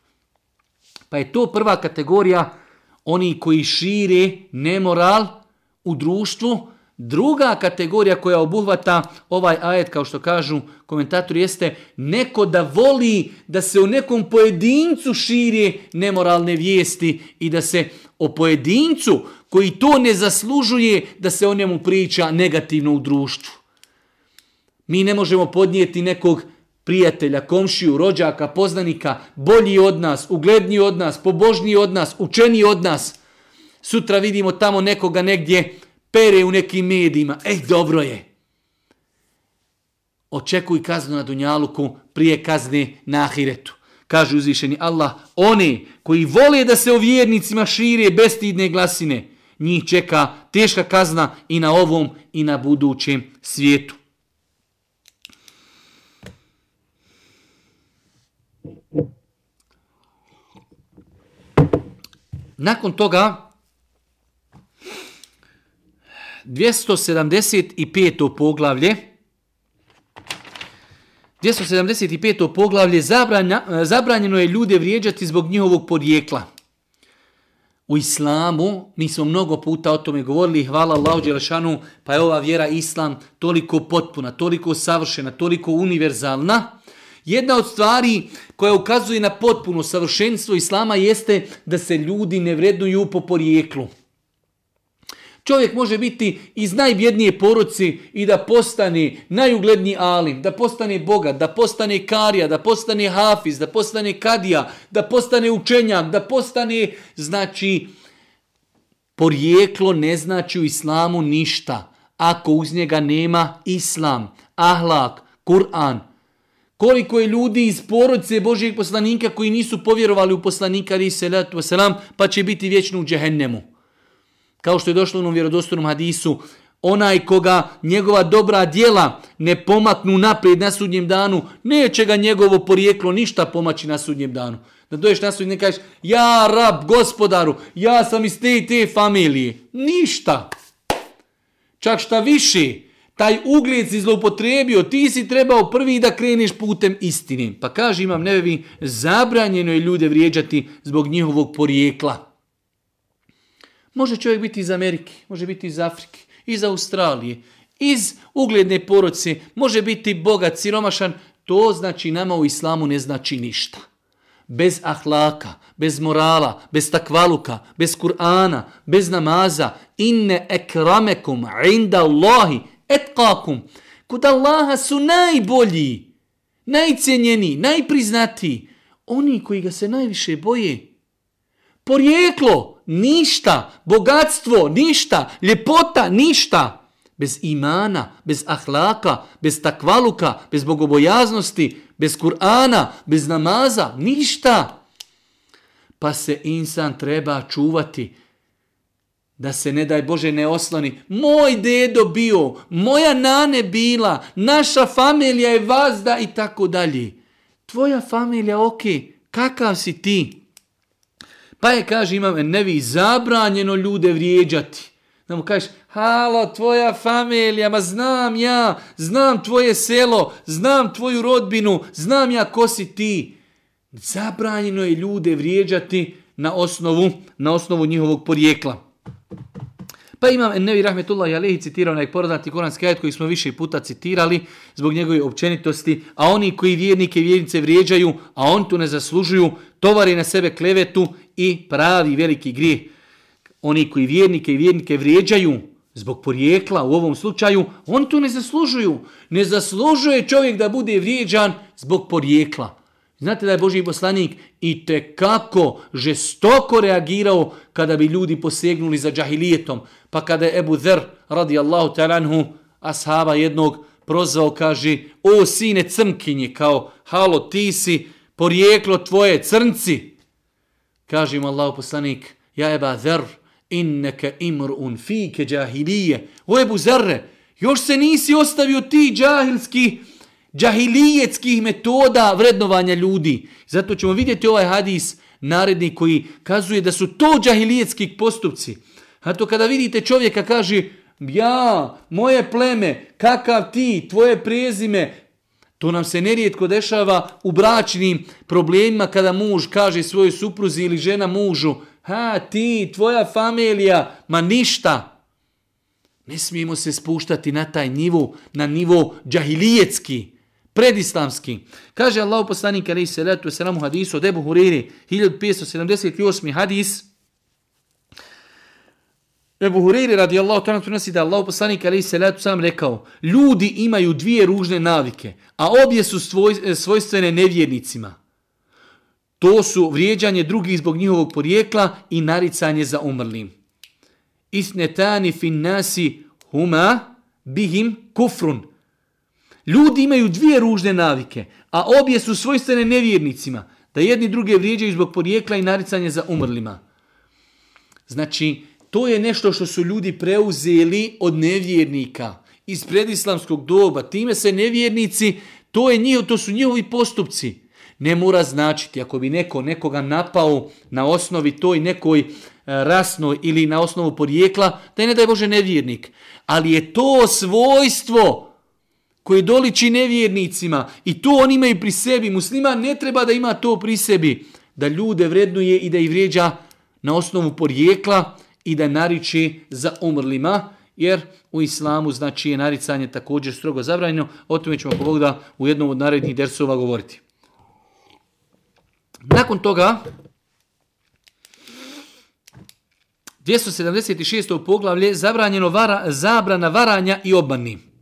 Pa je to prva kategorija oni koji šire nemoral, u društvu. Druga kategorija koja obuhvata ovaj ajet, kao što kažu komentatori, jeste neko da voli da se u nekom pojedincu širi nemoralne vijesti i da se o pojedincu koji to ne zaslužuje da se o njemu priča negativno u društvu. Mi ne možemo podnijeti nekog prijatelja, komšiju, rođaka, poznanika, bolji od nas, ugledniji od nas, pobožniji od nas, učeniji od nas – sutra vidimo tamo nekoga negdje pere u nekim medijima. Ej, dobro je. Očekuj kaznu na Dunjaluku prije kazne na Ahiretu. Kaže uzvišeni Allah, one koji vole da se o vjernicima šire bestidne glasine, njih čeka teška kazna i na ovom i na budućem svijetu. Nakon toga, 275. poglavlje, 275. poglavlje zabranja, e, zabranjeno je ljude vrijeđati zbog njihovog podjekla. U islamu, mi smo mnogo puta o tome govorili, hvala Allahu Đelešanu, pa je ova vjera islam toliko potpuna, toliko savršena, toliko univerzalna. Jedna od stvari koja ukazuje na potpuno savršenstvo islama jeste da se ljudi ne vrednuju po porijeklu. Čovjek može biti iz najbjednije poruci i da postane najugledniji alim, da postane bogat, da postane karija, da postane hafiz, da postane kadija, da postane učenjak, da postane, znači, Porijeklo ne znači u islamu ništa. Ako uz njega nema islam, ahlak, Kur'an. Koliko je ljudi iz porodice Božijeg poslanika koji nisu povjerovali u poslanika ali se selam, pa će biti vječno u džehennemu. Kao što je došlo u onom vjerodostojnom hadisu, onaj koga njegova dobra djela ne pomaknu naprijed na sudnjem danu, neće ga njegovo porijeklo ništa pomaći na sudnjem danu. Da doješ na sudnjem i kažeš, ja rab, gospodaru, ja sam iz te i te familije. Ništa. Čak šta više, taj ugljed si zloupotrebio, ti si trebao prvi da kreneš putem istine. Pa kaže imam nevevi, zabranjeno je ljude vrijeđati zbog njihovog porijekla. Može čovjek biti iz Amerike, može biti iz Afrike, iz Australije, iz ugledne poroci, može biti bogat, siromašan, to znači nama u islamu ne znači ništa. Bez ahlaka, bez morala, bez takvaluka, bez Kur'ana, bez namaza, inne ekramekum inda Allahi etkakum. Kod Allaha su najbolji, najcijenjeni, najpriznatiji, oni koji ga se najviše boje. Porijeklo, ništa, bogatstvo, ništa, ljepota, ništa. Bez imana, bez ahlaka, bez takvaluka, bez bogobojaznosti, bez Kur'ana, bez namaza, ništa. Pa se insan treba čuvati da se ne daj Bože ne oslani. Moj dedo bio, moja nane bila, naša familija je vazda i tako dalje. Tvoja familija, ok, kakav si ti? Pa je, kaže, imam nevi zabranjeno ljude vrijeđati. Da mu kažeš, halo, tvoja familija, ma znam ja, znam tvoje selo, znam tvoju rodbinu, znam ja ko si ti. Zabranjeno je ljude vrijeđati na osnovu, na osnovu njihovog porijekla. Pa imam Ennevi Rahmetullah Alehi citirao onaj porodnati koranski ajet koji smo više puta citirali zbog njegove općenitosti, a oni koji vjernike i vjernice vrijeđaju, a on tu ne zaslužuju, tovari na sebe klevetu i pravi veliki grijeh. Oni koji vjernike i vjernike vrijeđaju zbog porijekla u ovom slučaju, on tu ne zaslužuju. Ne zaslužuje čovjek da bude vrijeđan zbog porijekla. Znate da je Boži poslanik i te kako žestoko reagirao kada bi ljudi posegnuli za džahilijetom. Pa kada je Ebu Zer radijallahu talanhu ashaba jednog prozvao, kaže, o sine crnkinje, kao, halo, ti si porijeklo tvoje crnci. Kaže im Allah poslanik, ja Eba Zer, inneke imrun fike džahilije. O Ebu Zerre, još se nisi ostavio ti džahilski džahilijetskih metoda vrednovanja ljudi. Zato ćemo vidjeti ovaj hadis naredni koji kazuje da su to džahilijetski postupci. A to kada vidite čovjeka kaže ja, moje pleme, kakav ti, tvoje prezime, to nam se nerijetko dešava u bračnim problemima kada muž kaže svojoj supruzi ili žena mužu ha, ti, tvoja familija, ma ništa. Ne smijemo se spuštati na taj nivo, na nivo džahilijetski predislamski. Kaže Allah poslanik alaihi salatu wasalam u hadisu od Ebu Huriri, 1578. hadis. Ebu Huriri radijallahu ta'ala prenosi da Allah poslanik alaihi salatu sam rekao, ljudi imaju dvije ružne navike, a obje su svoj, svojstvene nevjernicima. To su vrijeđanje drugih zbog njihovog porijekla i naricanje za umrlim. Isnetani fin nasi huma bihim kufrun. Ljudi imaju dvije ružne navike, a obje su svojstvene nevjernicima, da jedni druge vrijeđaju zbog porijekla i naricanja za umrlima. Znači, to je nešto što su ljudi preuzeli od nevjernika iz predislamskog doba. Time se nevjernici, to, je njih, to su njihovi postupci. Ne mora značiti, ako bi neko nekoga napao na osnovi toj nekoj e, rasnoj ili na osnovu porijekla, da je ne daj Bože nevjernik. Ali je to svojstvo koje doliči nevjernicima i to oni imaju pri sebi. Musliman ne treba da ima to pri sebi, da ljude vrednuje i da ih vrijeđa na osnovu porijekla i da nariče za umrlima, jer u islamu znači je naricanje također strogo zabranjeno. O tome ćemo pogledati u jednom od narednih dersova govoriti. Nakon toga, 276. poglavlje zabranjeno vara, zabrana varanja i obmani.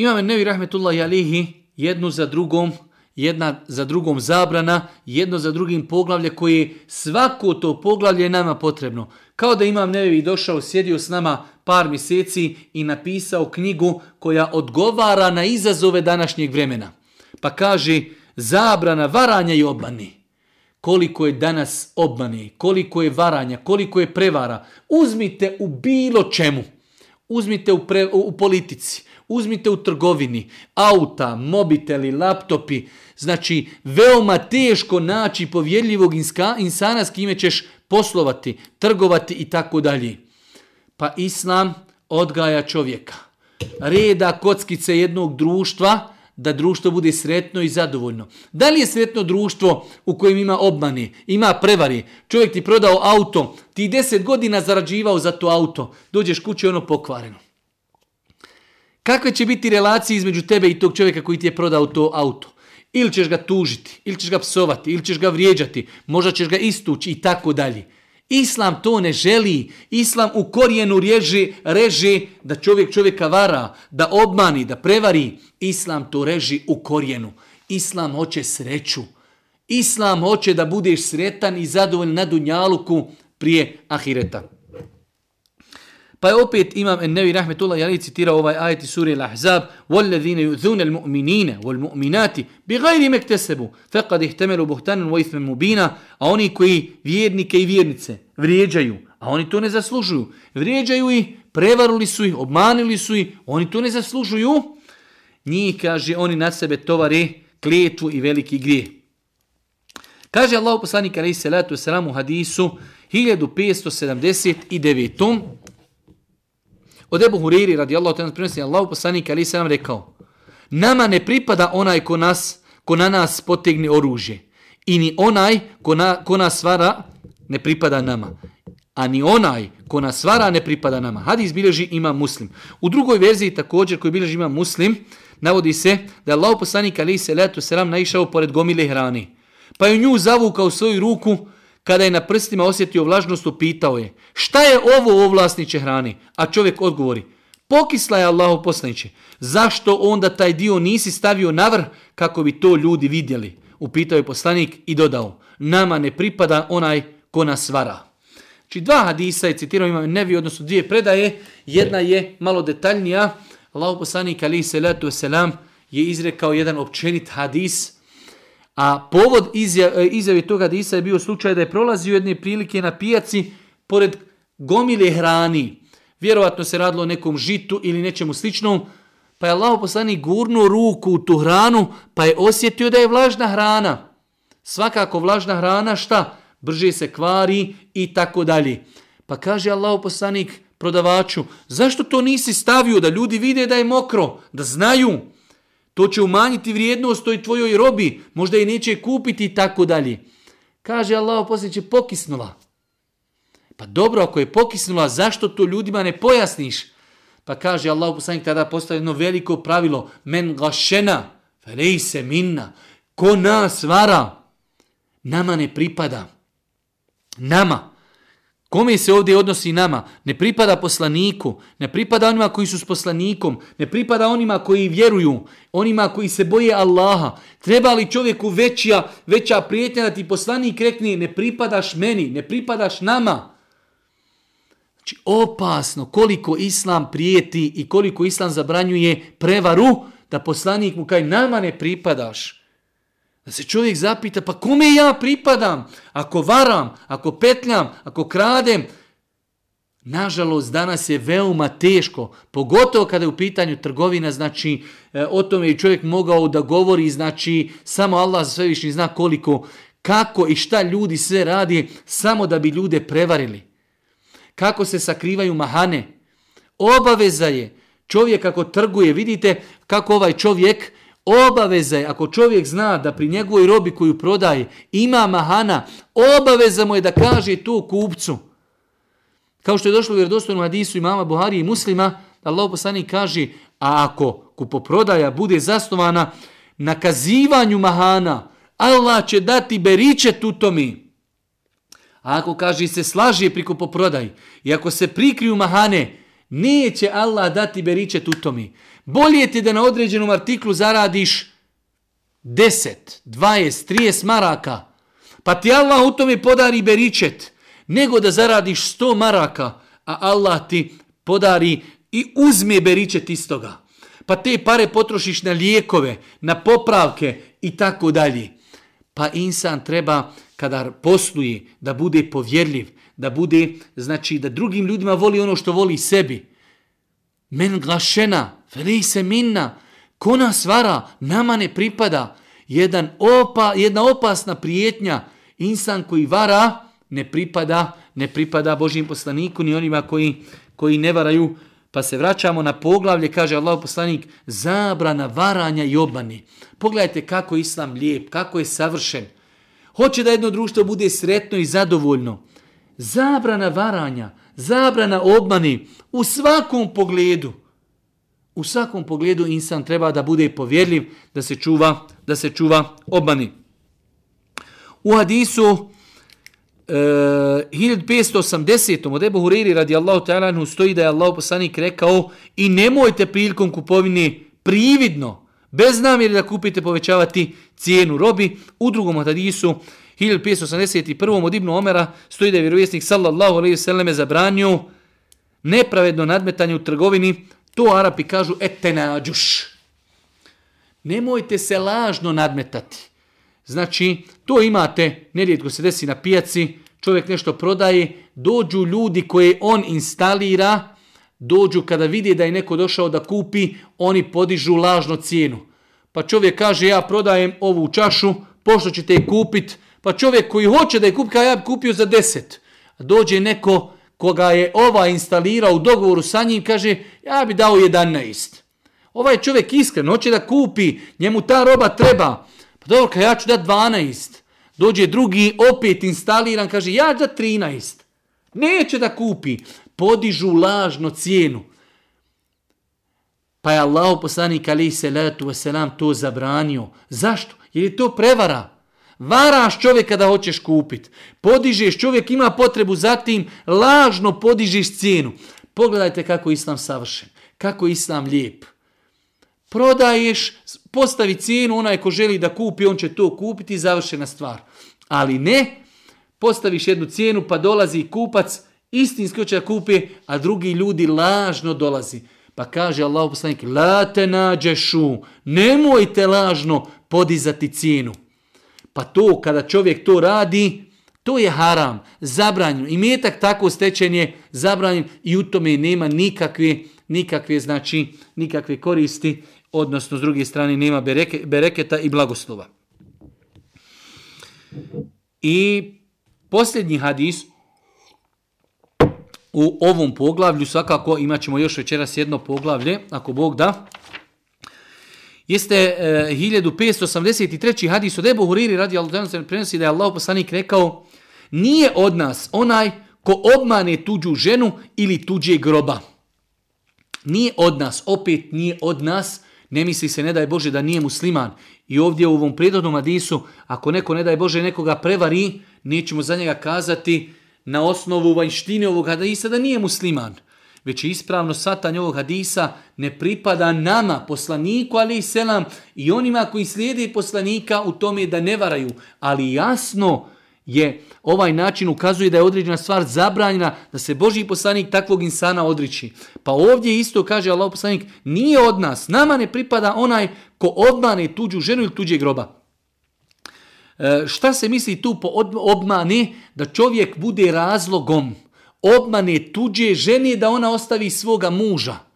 Imam Nevi Rahmetullahi Alihi jednu za drugom jedna za drugom zabrana, jedno za drugim poglavlje koje svako to poglavlje je nama potrebno. Kao da imam nevi došao, sjedio s nama par mjeseci i napisao knjigu koja odgovara na izazove današnjeg vremena. Pa kaže zabrana varanja i obmani. Koliko je danas obmani, koliko je varanja, koliko je prevara. Uzmite u bilo čemu. Uzmite u, pre, u politici, uzmite u trgovini, auta, mobiteli, laptopi. Znači, veoma teško naći povjedljivog insana s kime ćeš poslovati, trgovati i tako dalje. Pa Islam odgaja čovjeka. Reda kockice jednog društva da društvo bude sretno i zadovoljno. Da li je sretno društvo u kojem ima obmani, ima prevari, čovjek ti prodao auto, ti deset godina zarađivao za to auto, dođeš kući ono pokvareno. Kakve će biti relacije između tebe i tog čovjeka koji ti je prodao to auto? Ili ćeš ga tužiti, ili ćeš ga psovati, ili ćeš ga vrijeđati, možda ćeš ga istući i tako dalje. Islam to ne želi. Islam u korijenu reži, reži da čovjek čovjeka vara, da obmani, da prevari. Islam to reži u korijenu. Islam hoće sreću. Islam hoće da budeš sretan i zadovoljan na dunjaluku prije ahireta. Pa je opet imam Ennevi Rahmetullah Jali citirao ovaj ajet iz suri Al-Ahzab وَالَّذِينَ يُذُونَ الْمُؤْمِنِينَ وَالْمُؤْمِنَاتِ بِغَيْرِ مَكْتَسَبُ فَقَدْ اِحْتَمَلُوا بُهْتَنًا وَإِثْمًا مُبِينًا A oni koji vjernike i vjernice vrijeđaju, a oni to ne zaslužuju, vrijeđaju ih, prevarili su ih, obmanili su ih, oni to ne zaslužuju, njih, kaže, oni na sebe tovare klijetvu i veliki grije. Kaže Allah poslanik alaihi salatu wasalam u hadisu 1579. Od Ebu Huriri radijallahu ta'ala prenosi Allahu poslanik ali sam rekao: Nama ne pripada onaj ko nas ko na nas potegne oružje i ni onaj ko, na, ko nas svara ne pripada nama. A ni onaj ko nas svara ne pripada nama. Hadis bilježi ima muslim. U drugoj verziji također koji bilježi ima muslim, navodi se da je Allah poslanik ali letu selam naišao pored gomile hrane. Pa je nju zavukao u svoju ruku kada je na prstima osjetio vlažnost, upitao je, šta je ovo ovlasniće hrani? A čovjek odgovori, pokisla je Allahu poslaniće. Zašto onda taj dio nisi stavio na vrh kako bi to ljudi vidjeli? Upitao je poslanik i dodao, nama ne pripada onaj ko nas vara. Či znači, dva hadisa je citirao imam nevi, odnosno dvije predaje, jedna je malo detaljnija. Allahu poslanik ali salatu selam je izrekao jedan općenit hadis, A povod e, izjave toga Hadisa je bio slučaj da je prolazio jedne prilike na pijaci pored gomile hrani. Vjerovatno se radilo o nekom žitu ili nečemu sličnom, pa je Allah poslani gurnuo ruku u tu hranu, pa je osjetio da je vlažna hrana. Svakako vlažna hrana šta? Brže se kvari i tako dalje. Pa kaže Allah poslanik prodavaču, zašto to nisi stavio da ljudi vide da je mokro, da znaju? To će umanjiti vrijednost toj tvojoj robi, možda i neće kupiti i tako dalje. Kaže Allah, poslije će pokisnula. Pa dobro, ako je pokisnula, zašto to ljudima ne pojasniš? Pa kaže Allah, poslanik tada postavio jedno veliko pravilo, men gašena, felej se minna, ko nas vara, nama ne pripada. Nama. Kome se ovdje odnosi nama? Ne pripada poslaniku, ne pripada onima koji su s poslanikom, ne pripada onima koji vjeruju, onima koji se boje Allaha. Treba li čovjeku veća, veća prijetnja da ti poslanik rekne ne pripadaš meni, ne pripadaš nama? Znači opasno koliko Islam prijeti i koliko Islam zabranjuje prevaru da poslanik mu kaj nama ne pripadaš. Da se čovjek zapita, pa kome ja pripadam? Ako varam, ako petljam, ako kradem, Nažalost, danas je veoma teško, pogotovo kada je u pitanju trgovina, znači e, o tome je čovjek mogao da govori, znači samo Allah za svevišnji zna koliko, kako i šta ljudi sve radi samo da bi ljude prevarili. Kako se sakrivaju mahane. Obaveza je čovjek ako trguje, vidite kako ovaj čovjek Obaveza je, ako čovjek zna da pri njegovoj robi koju prodaje ima mahana, obaveza mu je da kaže to kupcu. Kao što je došlo u vjerodostojnom hadisu imama Buhari i muslima, Allah poslani kaže, a ako kupoprodaja bude zasnovana na kazivanju mahana, Allah će dati beriče tutomi. A ako kaže se slaže pri kupoprodaji i ako se prikriju mahane, neće Allah dati beriče tutomi. Bolje ti da na određenom artiklu zaradiš 10, 20, 30 maraka, pa ti Allah u tome podari beričet, nego da zaradiš 100 maraka, a Allah ti podari i uzme beričet iz toga. Pa te pare potrošiš na lijekove, na popravke i tako dalje. Pa insan treba kada posluje da bude povjerljiv, da bude, znači da drugim ljudima voli ono što voli sebi. Men glašena, felise minna, ko nas vara, nama ne pripada. Jedan opa, jedna opasna prijetnja, insan koji vara, ne pripada, ne pripada Božim poslaniku, ni onima koji, koji ne varaju. Pa se vraćamo na poglavlje, kaže Allah poslanik, zabrana varanja i obmani. Pogledajte kako je Islam lijep, kako je savršen. Hoće da jedno društvo bude sretno i zadovoljno. Zabrana varanja, zabrana obmani u svakom pogledu. U svakom pogledu insan treba da bude povjerljiv, da se čuva, da se čuva obmani. U hadisu e, 1580. od Ebu Huriri radijallahu ta'ala stoji da je Allah poslanik rekao i nemojte prilikom kupovine prividno, bez namjeri da kupite povećavati cijenu robi. U drugom hadisu 1581. od Ibnu Omera stoji da je vjerovjesnik sallallahu alaihi vseleme zabranio nepravedno nadmetanje u trgovini. To Arapi kažu etenađuš. Nemojte se lažno nadmetati. Znači, to imate, nerijetko se desi na pijaci, čovjek nešto prodaje, dođu ljudi koje on instalira, dođu kada vidi da je neko došao da kupi, oni podižu lažno cijenu. Pa čovjek kaže, ja prodajem ovu čašu, pošto ćete je kupiti, Pa čovjek koji hoće da je kupi, ja bi kupio za 10. Dođe neko koga je ova instalirao u dogovoru sa njim, kaže, ja bi dao 11. Ovaj čovjek iskren, hoće da kupi, njemu ta roba treba. Pa dobro, ja ću da 12. Dođe drugi, opet instaliran, kaže, ja da 13. Neće da kupi. Podižu lažno cijenu. Pa je Allah poslanik alaih salatu wasalam to zabranio. Zašto? Jer je to prevara. Varaš čovjeka da hoćeš kupiti. Podižeš, čovjek ima potrebu za tim, lažno podižeš cijenu. Pogledajte kako je Islam savršen, kako je Islam lijep. Prodaješ, postavi cijenu, onaj ko želi da kupi, on će to kupiti, završena stvar. Ali ne, postaviš jednu cijenu pa dolazi kupac, istinski hoće da kupi, a drugi ljudi lažno dolazi. Pa kaže Allah poslanik, la te nađešu, nemojte lažno podizati cijenu. Pa to, kada čovjek to radi, to je haram, zabranjeno. I metak tako stečen je zabranjen i u tome nema nikakve, nikakve, znači, nikakve koristi, odnosno s druge strane nema bereke, bereketa i blagoslova. I posljednji hadis u ovom poglavlju, svakako imat ćemo još večeras jedno poglavlje, ako Bog da, jeste eh, e, 1583. hadis od Ebu Huriri radi Allah se prenosi da je Allah poslanik rekao nije od nas onaj ko obmane tuđu ženu ili tuđe groba. Nije od nas, opet nije od nas, ne misli se ne daj Bože da nije musliman. I ovdje u ovom prijedodnom hadisu, ako neko ne daj Bože nekoga prevari, nećemo za njega kazati na osnovu vanjštine ovog hadisa da nije musliman već ispravno satanje ovog hadisa ne pripada nama, poslaniku, ali i selam, i onima koji slijede poslanika u tome da ne varaju. Ali jasno je, ovaj način ukazuje da je određena stvar zabranjena, da se Boži poslanik takvog insana odriči. Pa ovdje isto kaže Allah poslanik, nije od nas, nama ne pripada onaj ko odmane tuđu ženu ili tuđe groba. E, šta se misli tu po obmane? Da čovjek bude razlogom obmane tuđe žene da ona ostavi svoga muža.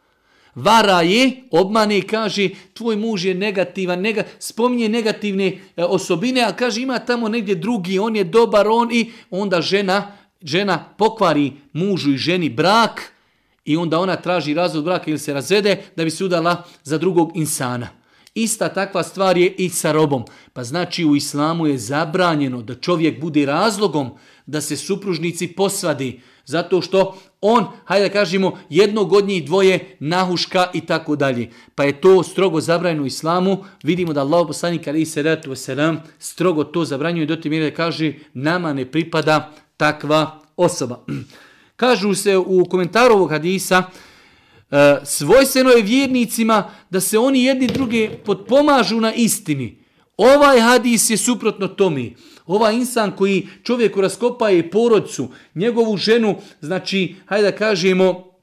Vara je, obmane kaže, tvoj muž je negativan, nega, spominje negativne e, osobine, a kaže ima tamo negdje drugi, on je dobar, on i onda žena, žena pokvari mužu i ženi brak i onda ona traži razvod braka ili se razvede da bi se udala za drugog insana. Ista takva stvar je i sa robom. Pa znači u islamu je zabranjeno da čovjek bude razlogom da se supružnici posvadi, Zato što on, hajde da kažemo, jednog od njih dvoje nahuška i tako dalje. Pa je to strogo zabranjeno u islamu. Vidimo da Allah poslanik ali se ratu wasalam, strogo to zabranjuje do te mjere da kaže nama ne pripada takva osoba. Kažu se u komentaru ovog hadisa E, svojstveno je vjernicima da se oni jedni druge potpomažu na istini. Ovaj hadis je suprotno tome. Ovaj insan koji čovjeku raskopaje porodcu, njegovu ženu, znači, hajde da kažemo,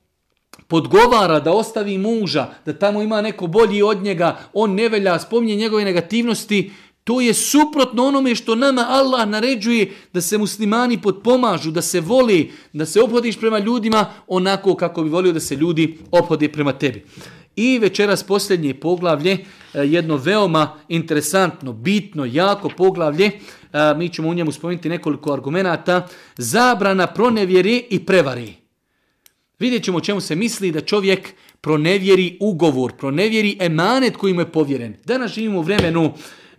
podgovara da ostavi muža, da tamo ima neko bolji od njega, on ne velja, spominje njegove negativnosti, to je suprotno onome što nama Allah naređuje da se muslimani potpomažu, da se voli, da se ophodiš prema ljudima onako kako bi volio da se ljudi ophode prema tebi. I večeras posljednje poglavlje, e, jedno veoma interesantno, bitno, jako poglavlje, e, mi ćemo u njemu spomenuti nekoliko argumenata, zabrana pronevjeri i prevari. Vidjet ćemo čemu se misli da čovjek pronevjeri ugovor, pronevjeri emanet koji mu je povjeren. Danas živimo u vremenu uh,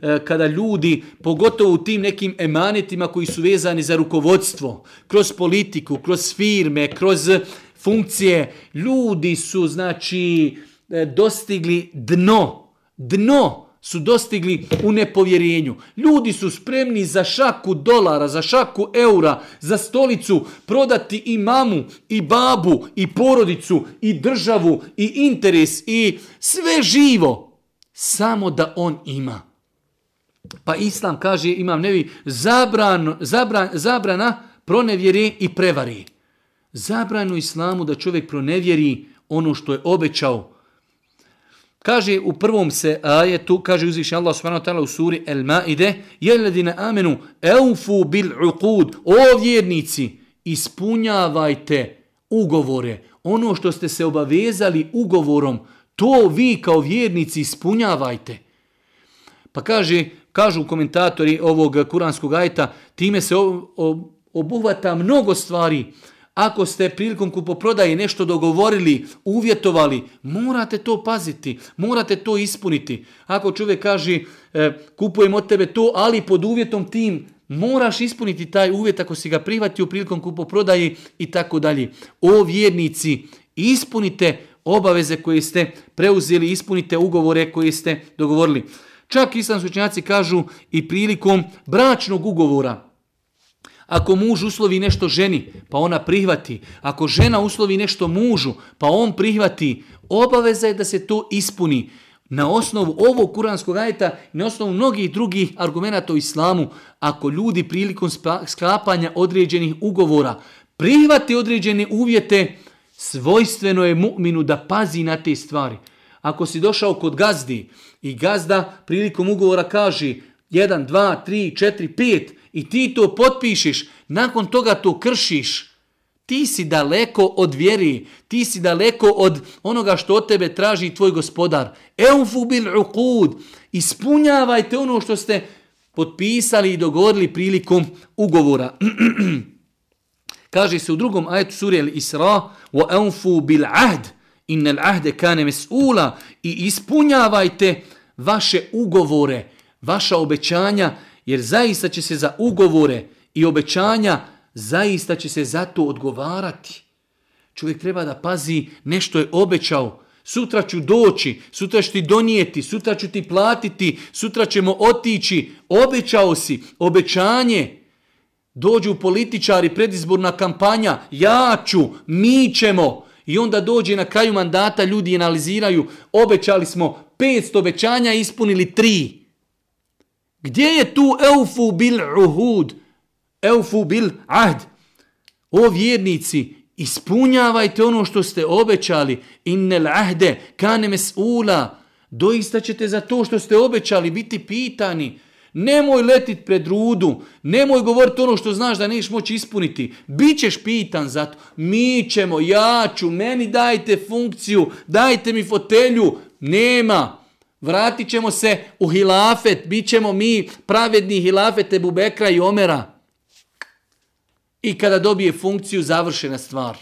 E, kada ljudi, pogotovo u tim nekim emanetima koji su vezani za rukovodstvo, kroz politiku, kroz firme, kroz funkcije, ljudi su znači e, dostigli dno, dno su dostigli u nepovjerenju. Ljudi su spremni za šaku dolara, za šaku eura, za stolicu prodati i mamu, i babu, i porodicu, i državu, i interes, i sve živo. Samo da on ima. Pa Islam kaže, imam nevi, zabran, zabran, zabrana pronevjeri i prevari. Zabranu Islamu da čovjek pronevjeri ono što je obećao, Kaže u prvom se ajetu, kaže uzvišnji Allah subhanahu wa ta'ala u suri El Maide, jeledine amenu, eufu bil uqud, o vjernici, ispunjavajte ugovore. Ono što ste se obavezali ugovorom, to vi kao vjernici ispunjavajte. Pa kaže, kažu komentatori ovog kuranskog ajta, time se obuhvata mnogo stvari, Ako ste prilikom kupoprodaje nešto dogovorili, uvjetovali, morate to paziti, morate to ispuniti. Ako čovjek kaže e, kupujem od tebe to, ali pod uvjetom tim, moraš ispuniti taj uvjet ako si ga prihvatio prilikom kupoprodaje i tako dalje. O vjernici, ispunite obaveze koje ste preuzeli, ispunite ugovore koje ste dogovorili. Čak islamski učenjaci kažu i prilikom bračnog ugovora, Ako muž uslovi nešto ženi, pa ona prihvati. Ako žena uslovi nešto mužu, pa on prihvati. Obaveza je da se to ispuni. Na osnovu ovog kuranskog ajeta i na osnovu mnogih drugih argumenta u islamu, ako ljudi prilikom sklapanja određenih ugovora prihvati određene uvjete, svojstveno je mu'minu da pazi na te stvari. Ako si došao kod gazdi i gazda prilikom ugovora kaže 1, 2, 3, 4, 5, i ti to potpišiš, nakon toga to kršiš, ti si daleko od vjeri, ti si daleko od onoga što od tebe traži tvoj gospodar. Eufu bil uqud, ispunjavajte ono što ste potpisali i dogovorili prilikom ugovora. Kaže se u drugom ajetu suri Al-Isra, wa eufu bil ahd, Innel ahde kane mes'ula, i ispunjavajte vaše ugovore, vaša obećanja, jer zaista će se za ugovore i obećanja, zaista će se za to odgovarati. Čovjek treba da pazi, nešto je obećao, sutra ću doći, sutra ću ti donijeti, sutra ću ti platiti, sutra ćemo otići, obećao si, obećanje. Dođu političari, predizborna kampanja, ja ću, mi ćemo. I onda dođe na kraju mandata, ljudi analiziraju, obećali smo 500 obećanja, ispunili 3. Gdje je tu eufu bil uhud? Eufu bil ahd? O vjernici, ispunjavajte ono što ste obećali. Innel ahde kane mes'ula. Doista ćete za to što ste obećali biti pitani. Nemoj letit pred rudu, nemoj govoriti ono što znaš da neš moći ispuniti. Bićeš pitan za to. Mi ćemo, ja ću, meni dajte funkciju, dajte mi fotelju. Nema. Vratit ćemo se u hilafet, bit ćemo mi pravedni hilafete Bubekra i Omera. I kada dobije funkciju, završena stvar.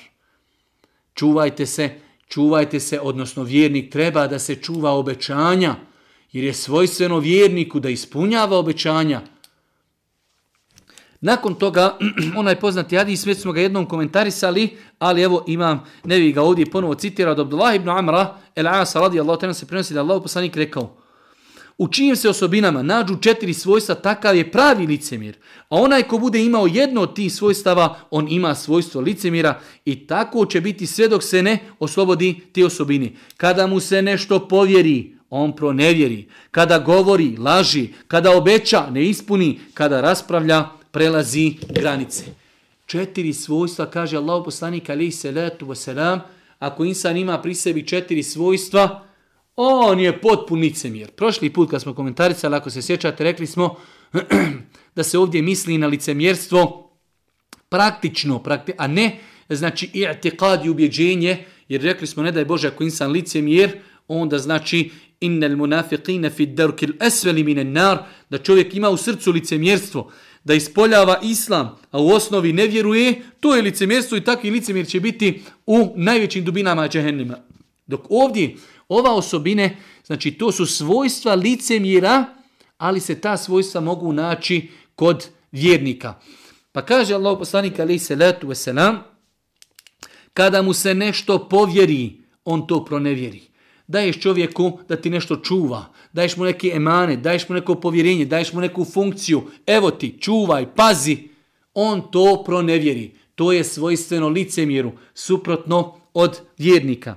Čuvajte se, čuvajte se, odnosno vjernik treba da se čuva obećanja, jer je svojstveno vjerniku da ispunjava obećanja. Nakon toga, onaj poznati hadis, već smo ga jednom komentarisali, ali evo imam, ne bih ga ovdje ponovo citirao, od Abdullah ibn Amra, el Asa radi Allah, tena se prenosi da Allah poslanik rekao, u čijim se osobinama nađu četiri svojstva, takav je pravi licemir. A onaj ko bude imao jedno od tih svojstava, on ima svojstvo licemira i tako će biti sve dok se ne oslobodi te osobini. Kada mu se nešto povjeri, on pronevjeri. Kada govori, laži, kada obeća, ne ispuni, kada raspravlja, prelazi granice. Četiri svojstva, kaže Allah poslanik alaihi salatu wasalam, ako insan ima pri sebi četiri svojstva, on je potpun licemjer. Prošli put kad smo komentarisali, ako se sjećate, rekli smo da se ovdje misli na licemjerstvo praktično, prakti a ne znači i'tiqad i ubjeđenje, jer rekli smo ne daj Bože ako insan licemjer, onda znači innal munafiqina fi darkil asfali minan nar, da čovjek ima u srcu licemjerstvo, da ispoljava islam, a u osnovi ne vjeruje, to je licemjerstvo i takvi licemjer će biti u najvećim dubinama džehennema. Dok ovdje ova osobine, znači to su svojstva licemjera, ali se ta svojstva mogu naći kod vjernika. Pa kaže Allah poslanik alaihi salatu selam kada mu se nešto povjeri, on to pronevjeri. Daješ čovjeku da ti nešto čuva, daješ mu neke emane, daješ mu neko povjerenje, daješ mu neku funkciju, evo ti, čuvaj, pazi, on to pronevjeri. To je svojstveno licemjeru, suprotno od vjernika.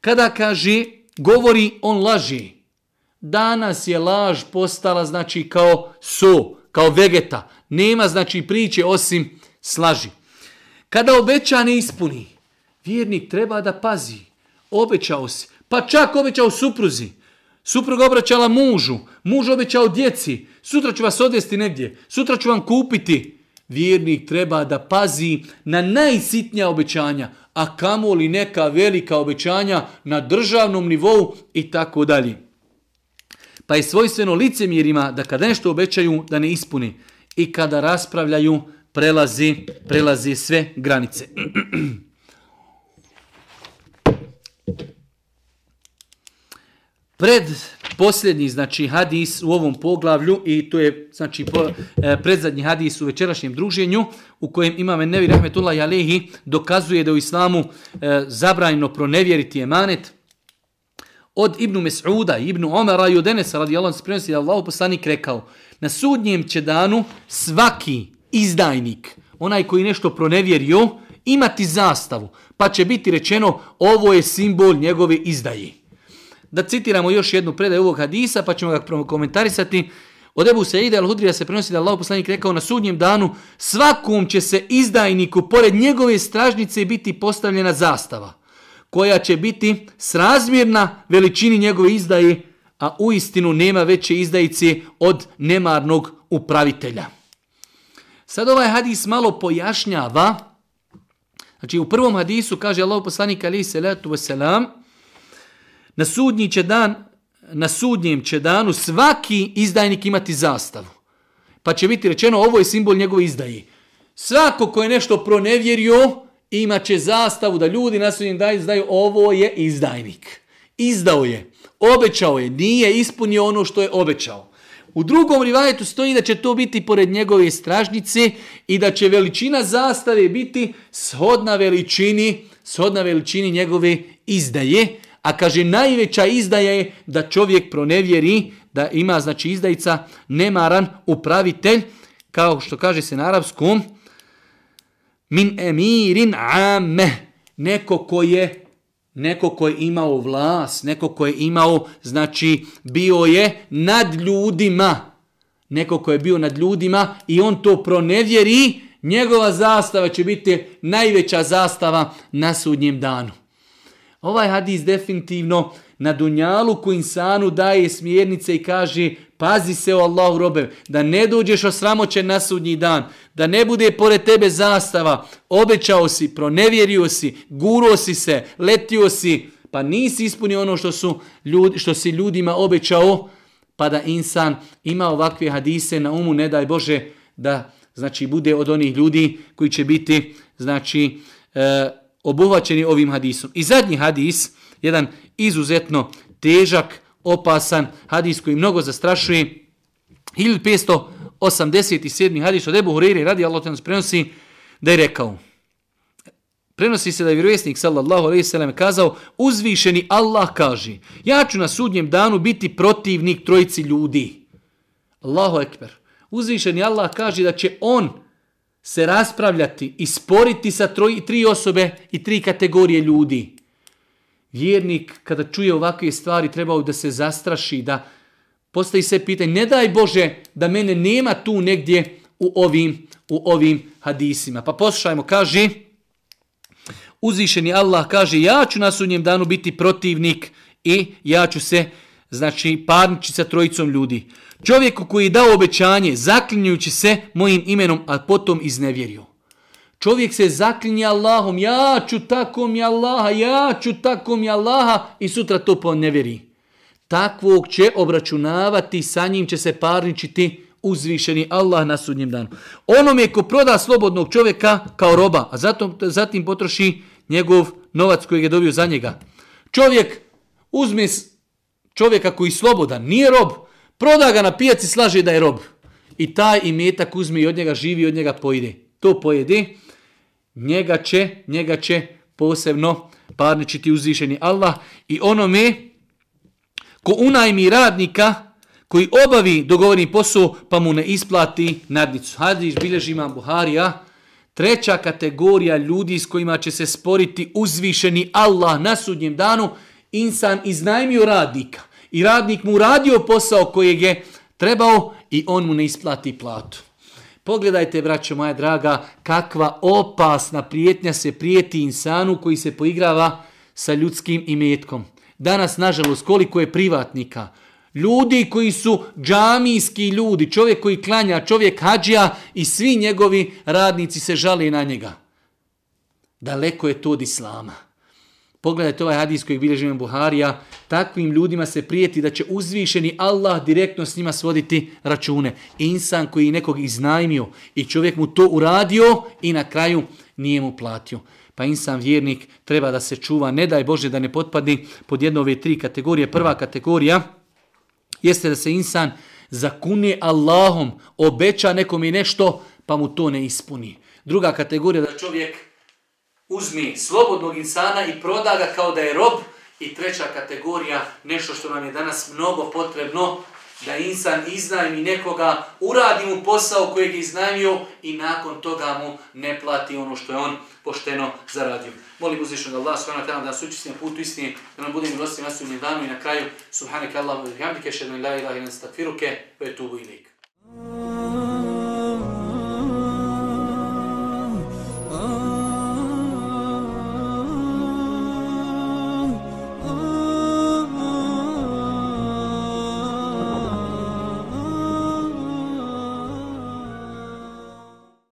Kada kaže, govori, on laži. Danas je laž postala znači kao so, kao vegeta. Nema znači priče osim slaži. Kada obeća ne ispuni, vjernik treba da pazi. Obećao si, pa čak obećao supruzi. Supruga obraćala mužu, muž obećao djeci, sutra ću vas odvesti negdje, sutra ću vam kupiti. Vjernik treba da pazi na najsitnija obećanja, a kamo li neka velika obećanja na državnom nivou i tako dalje. Pa je svojstveno licemjerima da kada nešto obećaju da ne ispuni i kada raspravljaju prelazi, prelazi sve granice. Pred posljednji znači hadis u ovom poglavlju i to je znači po, e, predzadnji hadis u večerašnjem druženju u kojem imam Nevi Rahmetullah Jalehi dokazuje da u islamu e, zabranjeno pronevjeriti emanet od Ibnu Mes'uda i Ibnu Omara i od Enesa radijallahu se prenosi da Allah poslanik rekao na sudnjem će danu svaki izdajnik, onaj koji nešto pronevjerio, imati zastavu, pa će biti rečeno ovo je simbol njegove izdaje. Da citiramo još jednu predaju ovog hadisa, pa ćemo ga komentarisati. Od Ebu Saida al-Hudrija se prenosi da Allah poslanik rekao na sudnjem danu svakom će se izdajniku pored njegove stražnice biti postavljena zastava koja će biti srazmjerna veličini njegove izdaje, a u istinu nema veće izdajice od nemarnog upravitelja. Sad ovaj hadis malo pojašnjava, znači u prvom hadisu kaže Allah poslanik alaihi salatu wasalam, na sudnji će dan, na sudnjem će danu svaki izdajnik imati zastavu. Pa će biti rečeno ovo je simbol njegove izdaje. Svako ko je nešto pronevjerio, imaće zastavu da ljudi na sudnjem danu znaju ovo je izdajnik. Izdao je, obećao je, nije ispunio ono što je obećao. U drugom rivajetu stoji da će to biti pored njegove stražnice i da će veličina zastave biti shodna veličini, shodna veličini njegove izdaje. A kaže najveća izdaja je da čovjek pronevjeri, da ima znači izdajica nemaran upravitelj, kao što kaže se na arapskom, min emirin ame, neko ko je neko ko je imao vlas, neko ko je imao, znači bio je nad ljudima, neko ko je bio nad ljudima i on to pronevjeri, njegova zastava će biti najveća zastava na sudnjem danu. Ovaj hadis definitivno na dunjalu ku insanu daje smjernice i kaže pazi se o Allahu robe, da ne dođeš osramoćen na sudnji dan, da ne bude pored tebe zastava, obećao si, pronevjerio si, guro si se, letio si, pa nisi ispunio ono što, su ljudi, što si ljudima obećao, pa da insan ima ovakve hadise na umu, ne daj Bože, da znači bude od onih ljudi koji će biti znači e, obuhvaćeni ovim hadisom. I zadnji hadis, jedan izuzetno težak, opasan hadis koji mnogo zastrašuje. 1587. hadis od Ebu Hureyre radi Allah nas prenosi da je rekao Prenosi se da je vjerovjesnik sallallahu alejhi ve sellem kazao uzvišeni Allah kaže ja ću na sudnjem danu biti protivnik trojici ljudi. Allahu ekber. Uzvišeni Allah kaže da će on se raspravljati i sporiti sa troj, tri osobe i tri kategorije ljudi. Vjernik kada čuje ovakve stvari trebao da se zastraši, da postavi se pitanje, ne daj Bože da mene nema tu negdje u ovim, u ovim hadisima. Pa poslušajmo, kaže, uzvišeni Allah kaže, ja ću na sudnjem danu biti protivnik i ja ću se, znači, parnići sa trojicom ljudi. Čovjeku koji je dao obećanje, zaklinjujući se mojim imenom, a potom iznevjerio. Čovjek se zaklinje Allahom, ja ću tako mi Allaha, ja ću tako mi Allaha i sutra to poneveri. Takvog će obračunavati, sa njim će se parničiti uzvišeni Allah na sudnjem danu. Onom je ko proda slobodnog čovjeka kao roba, a zatim, zatim potroši njegov novac koji je dobio za njega. Čovjek uzme čovjeka koji je slobodan, nije rob, Proda ga na pijaci, slaže da je rob. I taj imetak uzme i od njega živi, od njega pojede. To pojede, njega će, njega će posebno parničiti uzvišeni Allah. I ono me, ko unajmi radnika, koji obavi dogovorni posao, pa mu ne isplati nadnicu. Hadis izbilježi imam Buharija. Treća kategorija ljudi s kojima će se sporiti uzvišeni Allah na sudnjem danu, insan iznajmio radnika i radnik mu radio posao kojeg je trebao i on mu ne isplati platu. Pogledajte, braćo moja draga, kakva opasna prijetnja se prijeti insanu koji se poigrava sa ljudskim imetkom. Danas, nažalost, koliko je privatnika, ljudi koji su džamijski ljudi, čovjek koji klanja, čovjek hađija i svi njegovi radnici se žale na njega. Daleko je to od islama pogledajte ovaj hadis kojeg bilježi imam Buharija, takvim ljudima se prijeti da će uzvišeni Allah direktno s njima svoditi račune. Insan koji nekog iznajmio i čovjek mu to uradio i na kraju nije mu platio. Pa insan vjernik treba da se čuva, ne daj Bože da ne potpadi pod jedno ove tri kategorije. Prva kategorija jeste da se insan zakune Allahom, obeća nekom i nešto, pa mu to ne ispuni. Druga kategorija da čovjek uzme slobodnog insana i proda ga kao da je rob. I treća kategorija, nešto što nam je danas mnogo potrebno, da insan iznajmi nekoga, uradi mu posao kojeg je iznajmio i nakon toga mu ne plati ono što je on pošteno zaradio. Molim uzvišnog Allah, svojena tajna, da nas učisti na putu istine, da nam bude milosti na sudnjem danu i na kraju, subhanika Allah, uvijek, uvijek, uvijek, uvijek, uvijek, uvijek, uvijek, uvijek, uvijek, uvijek,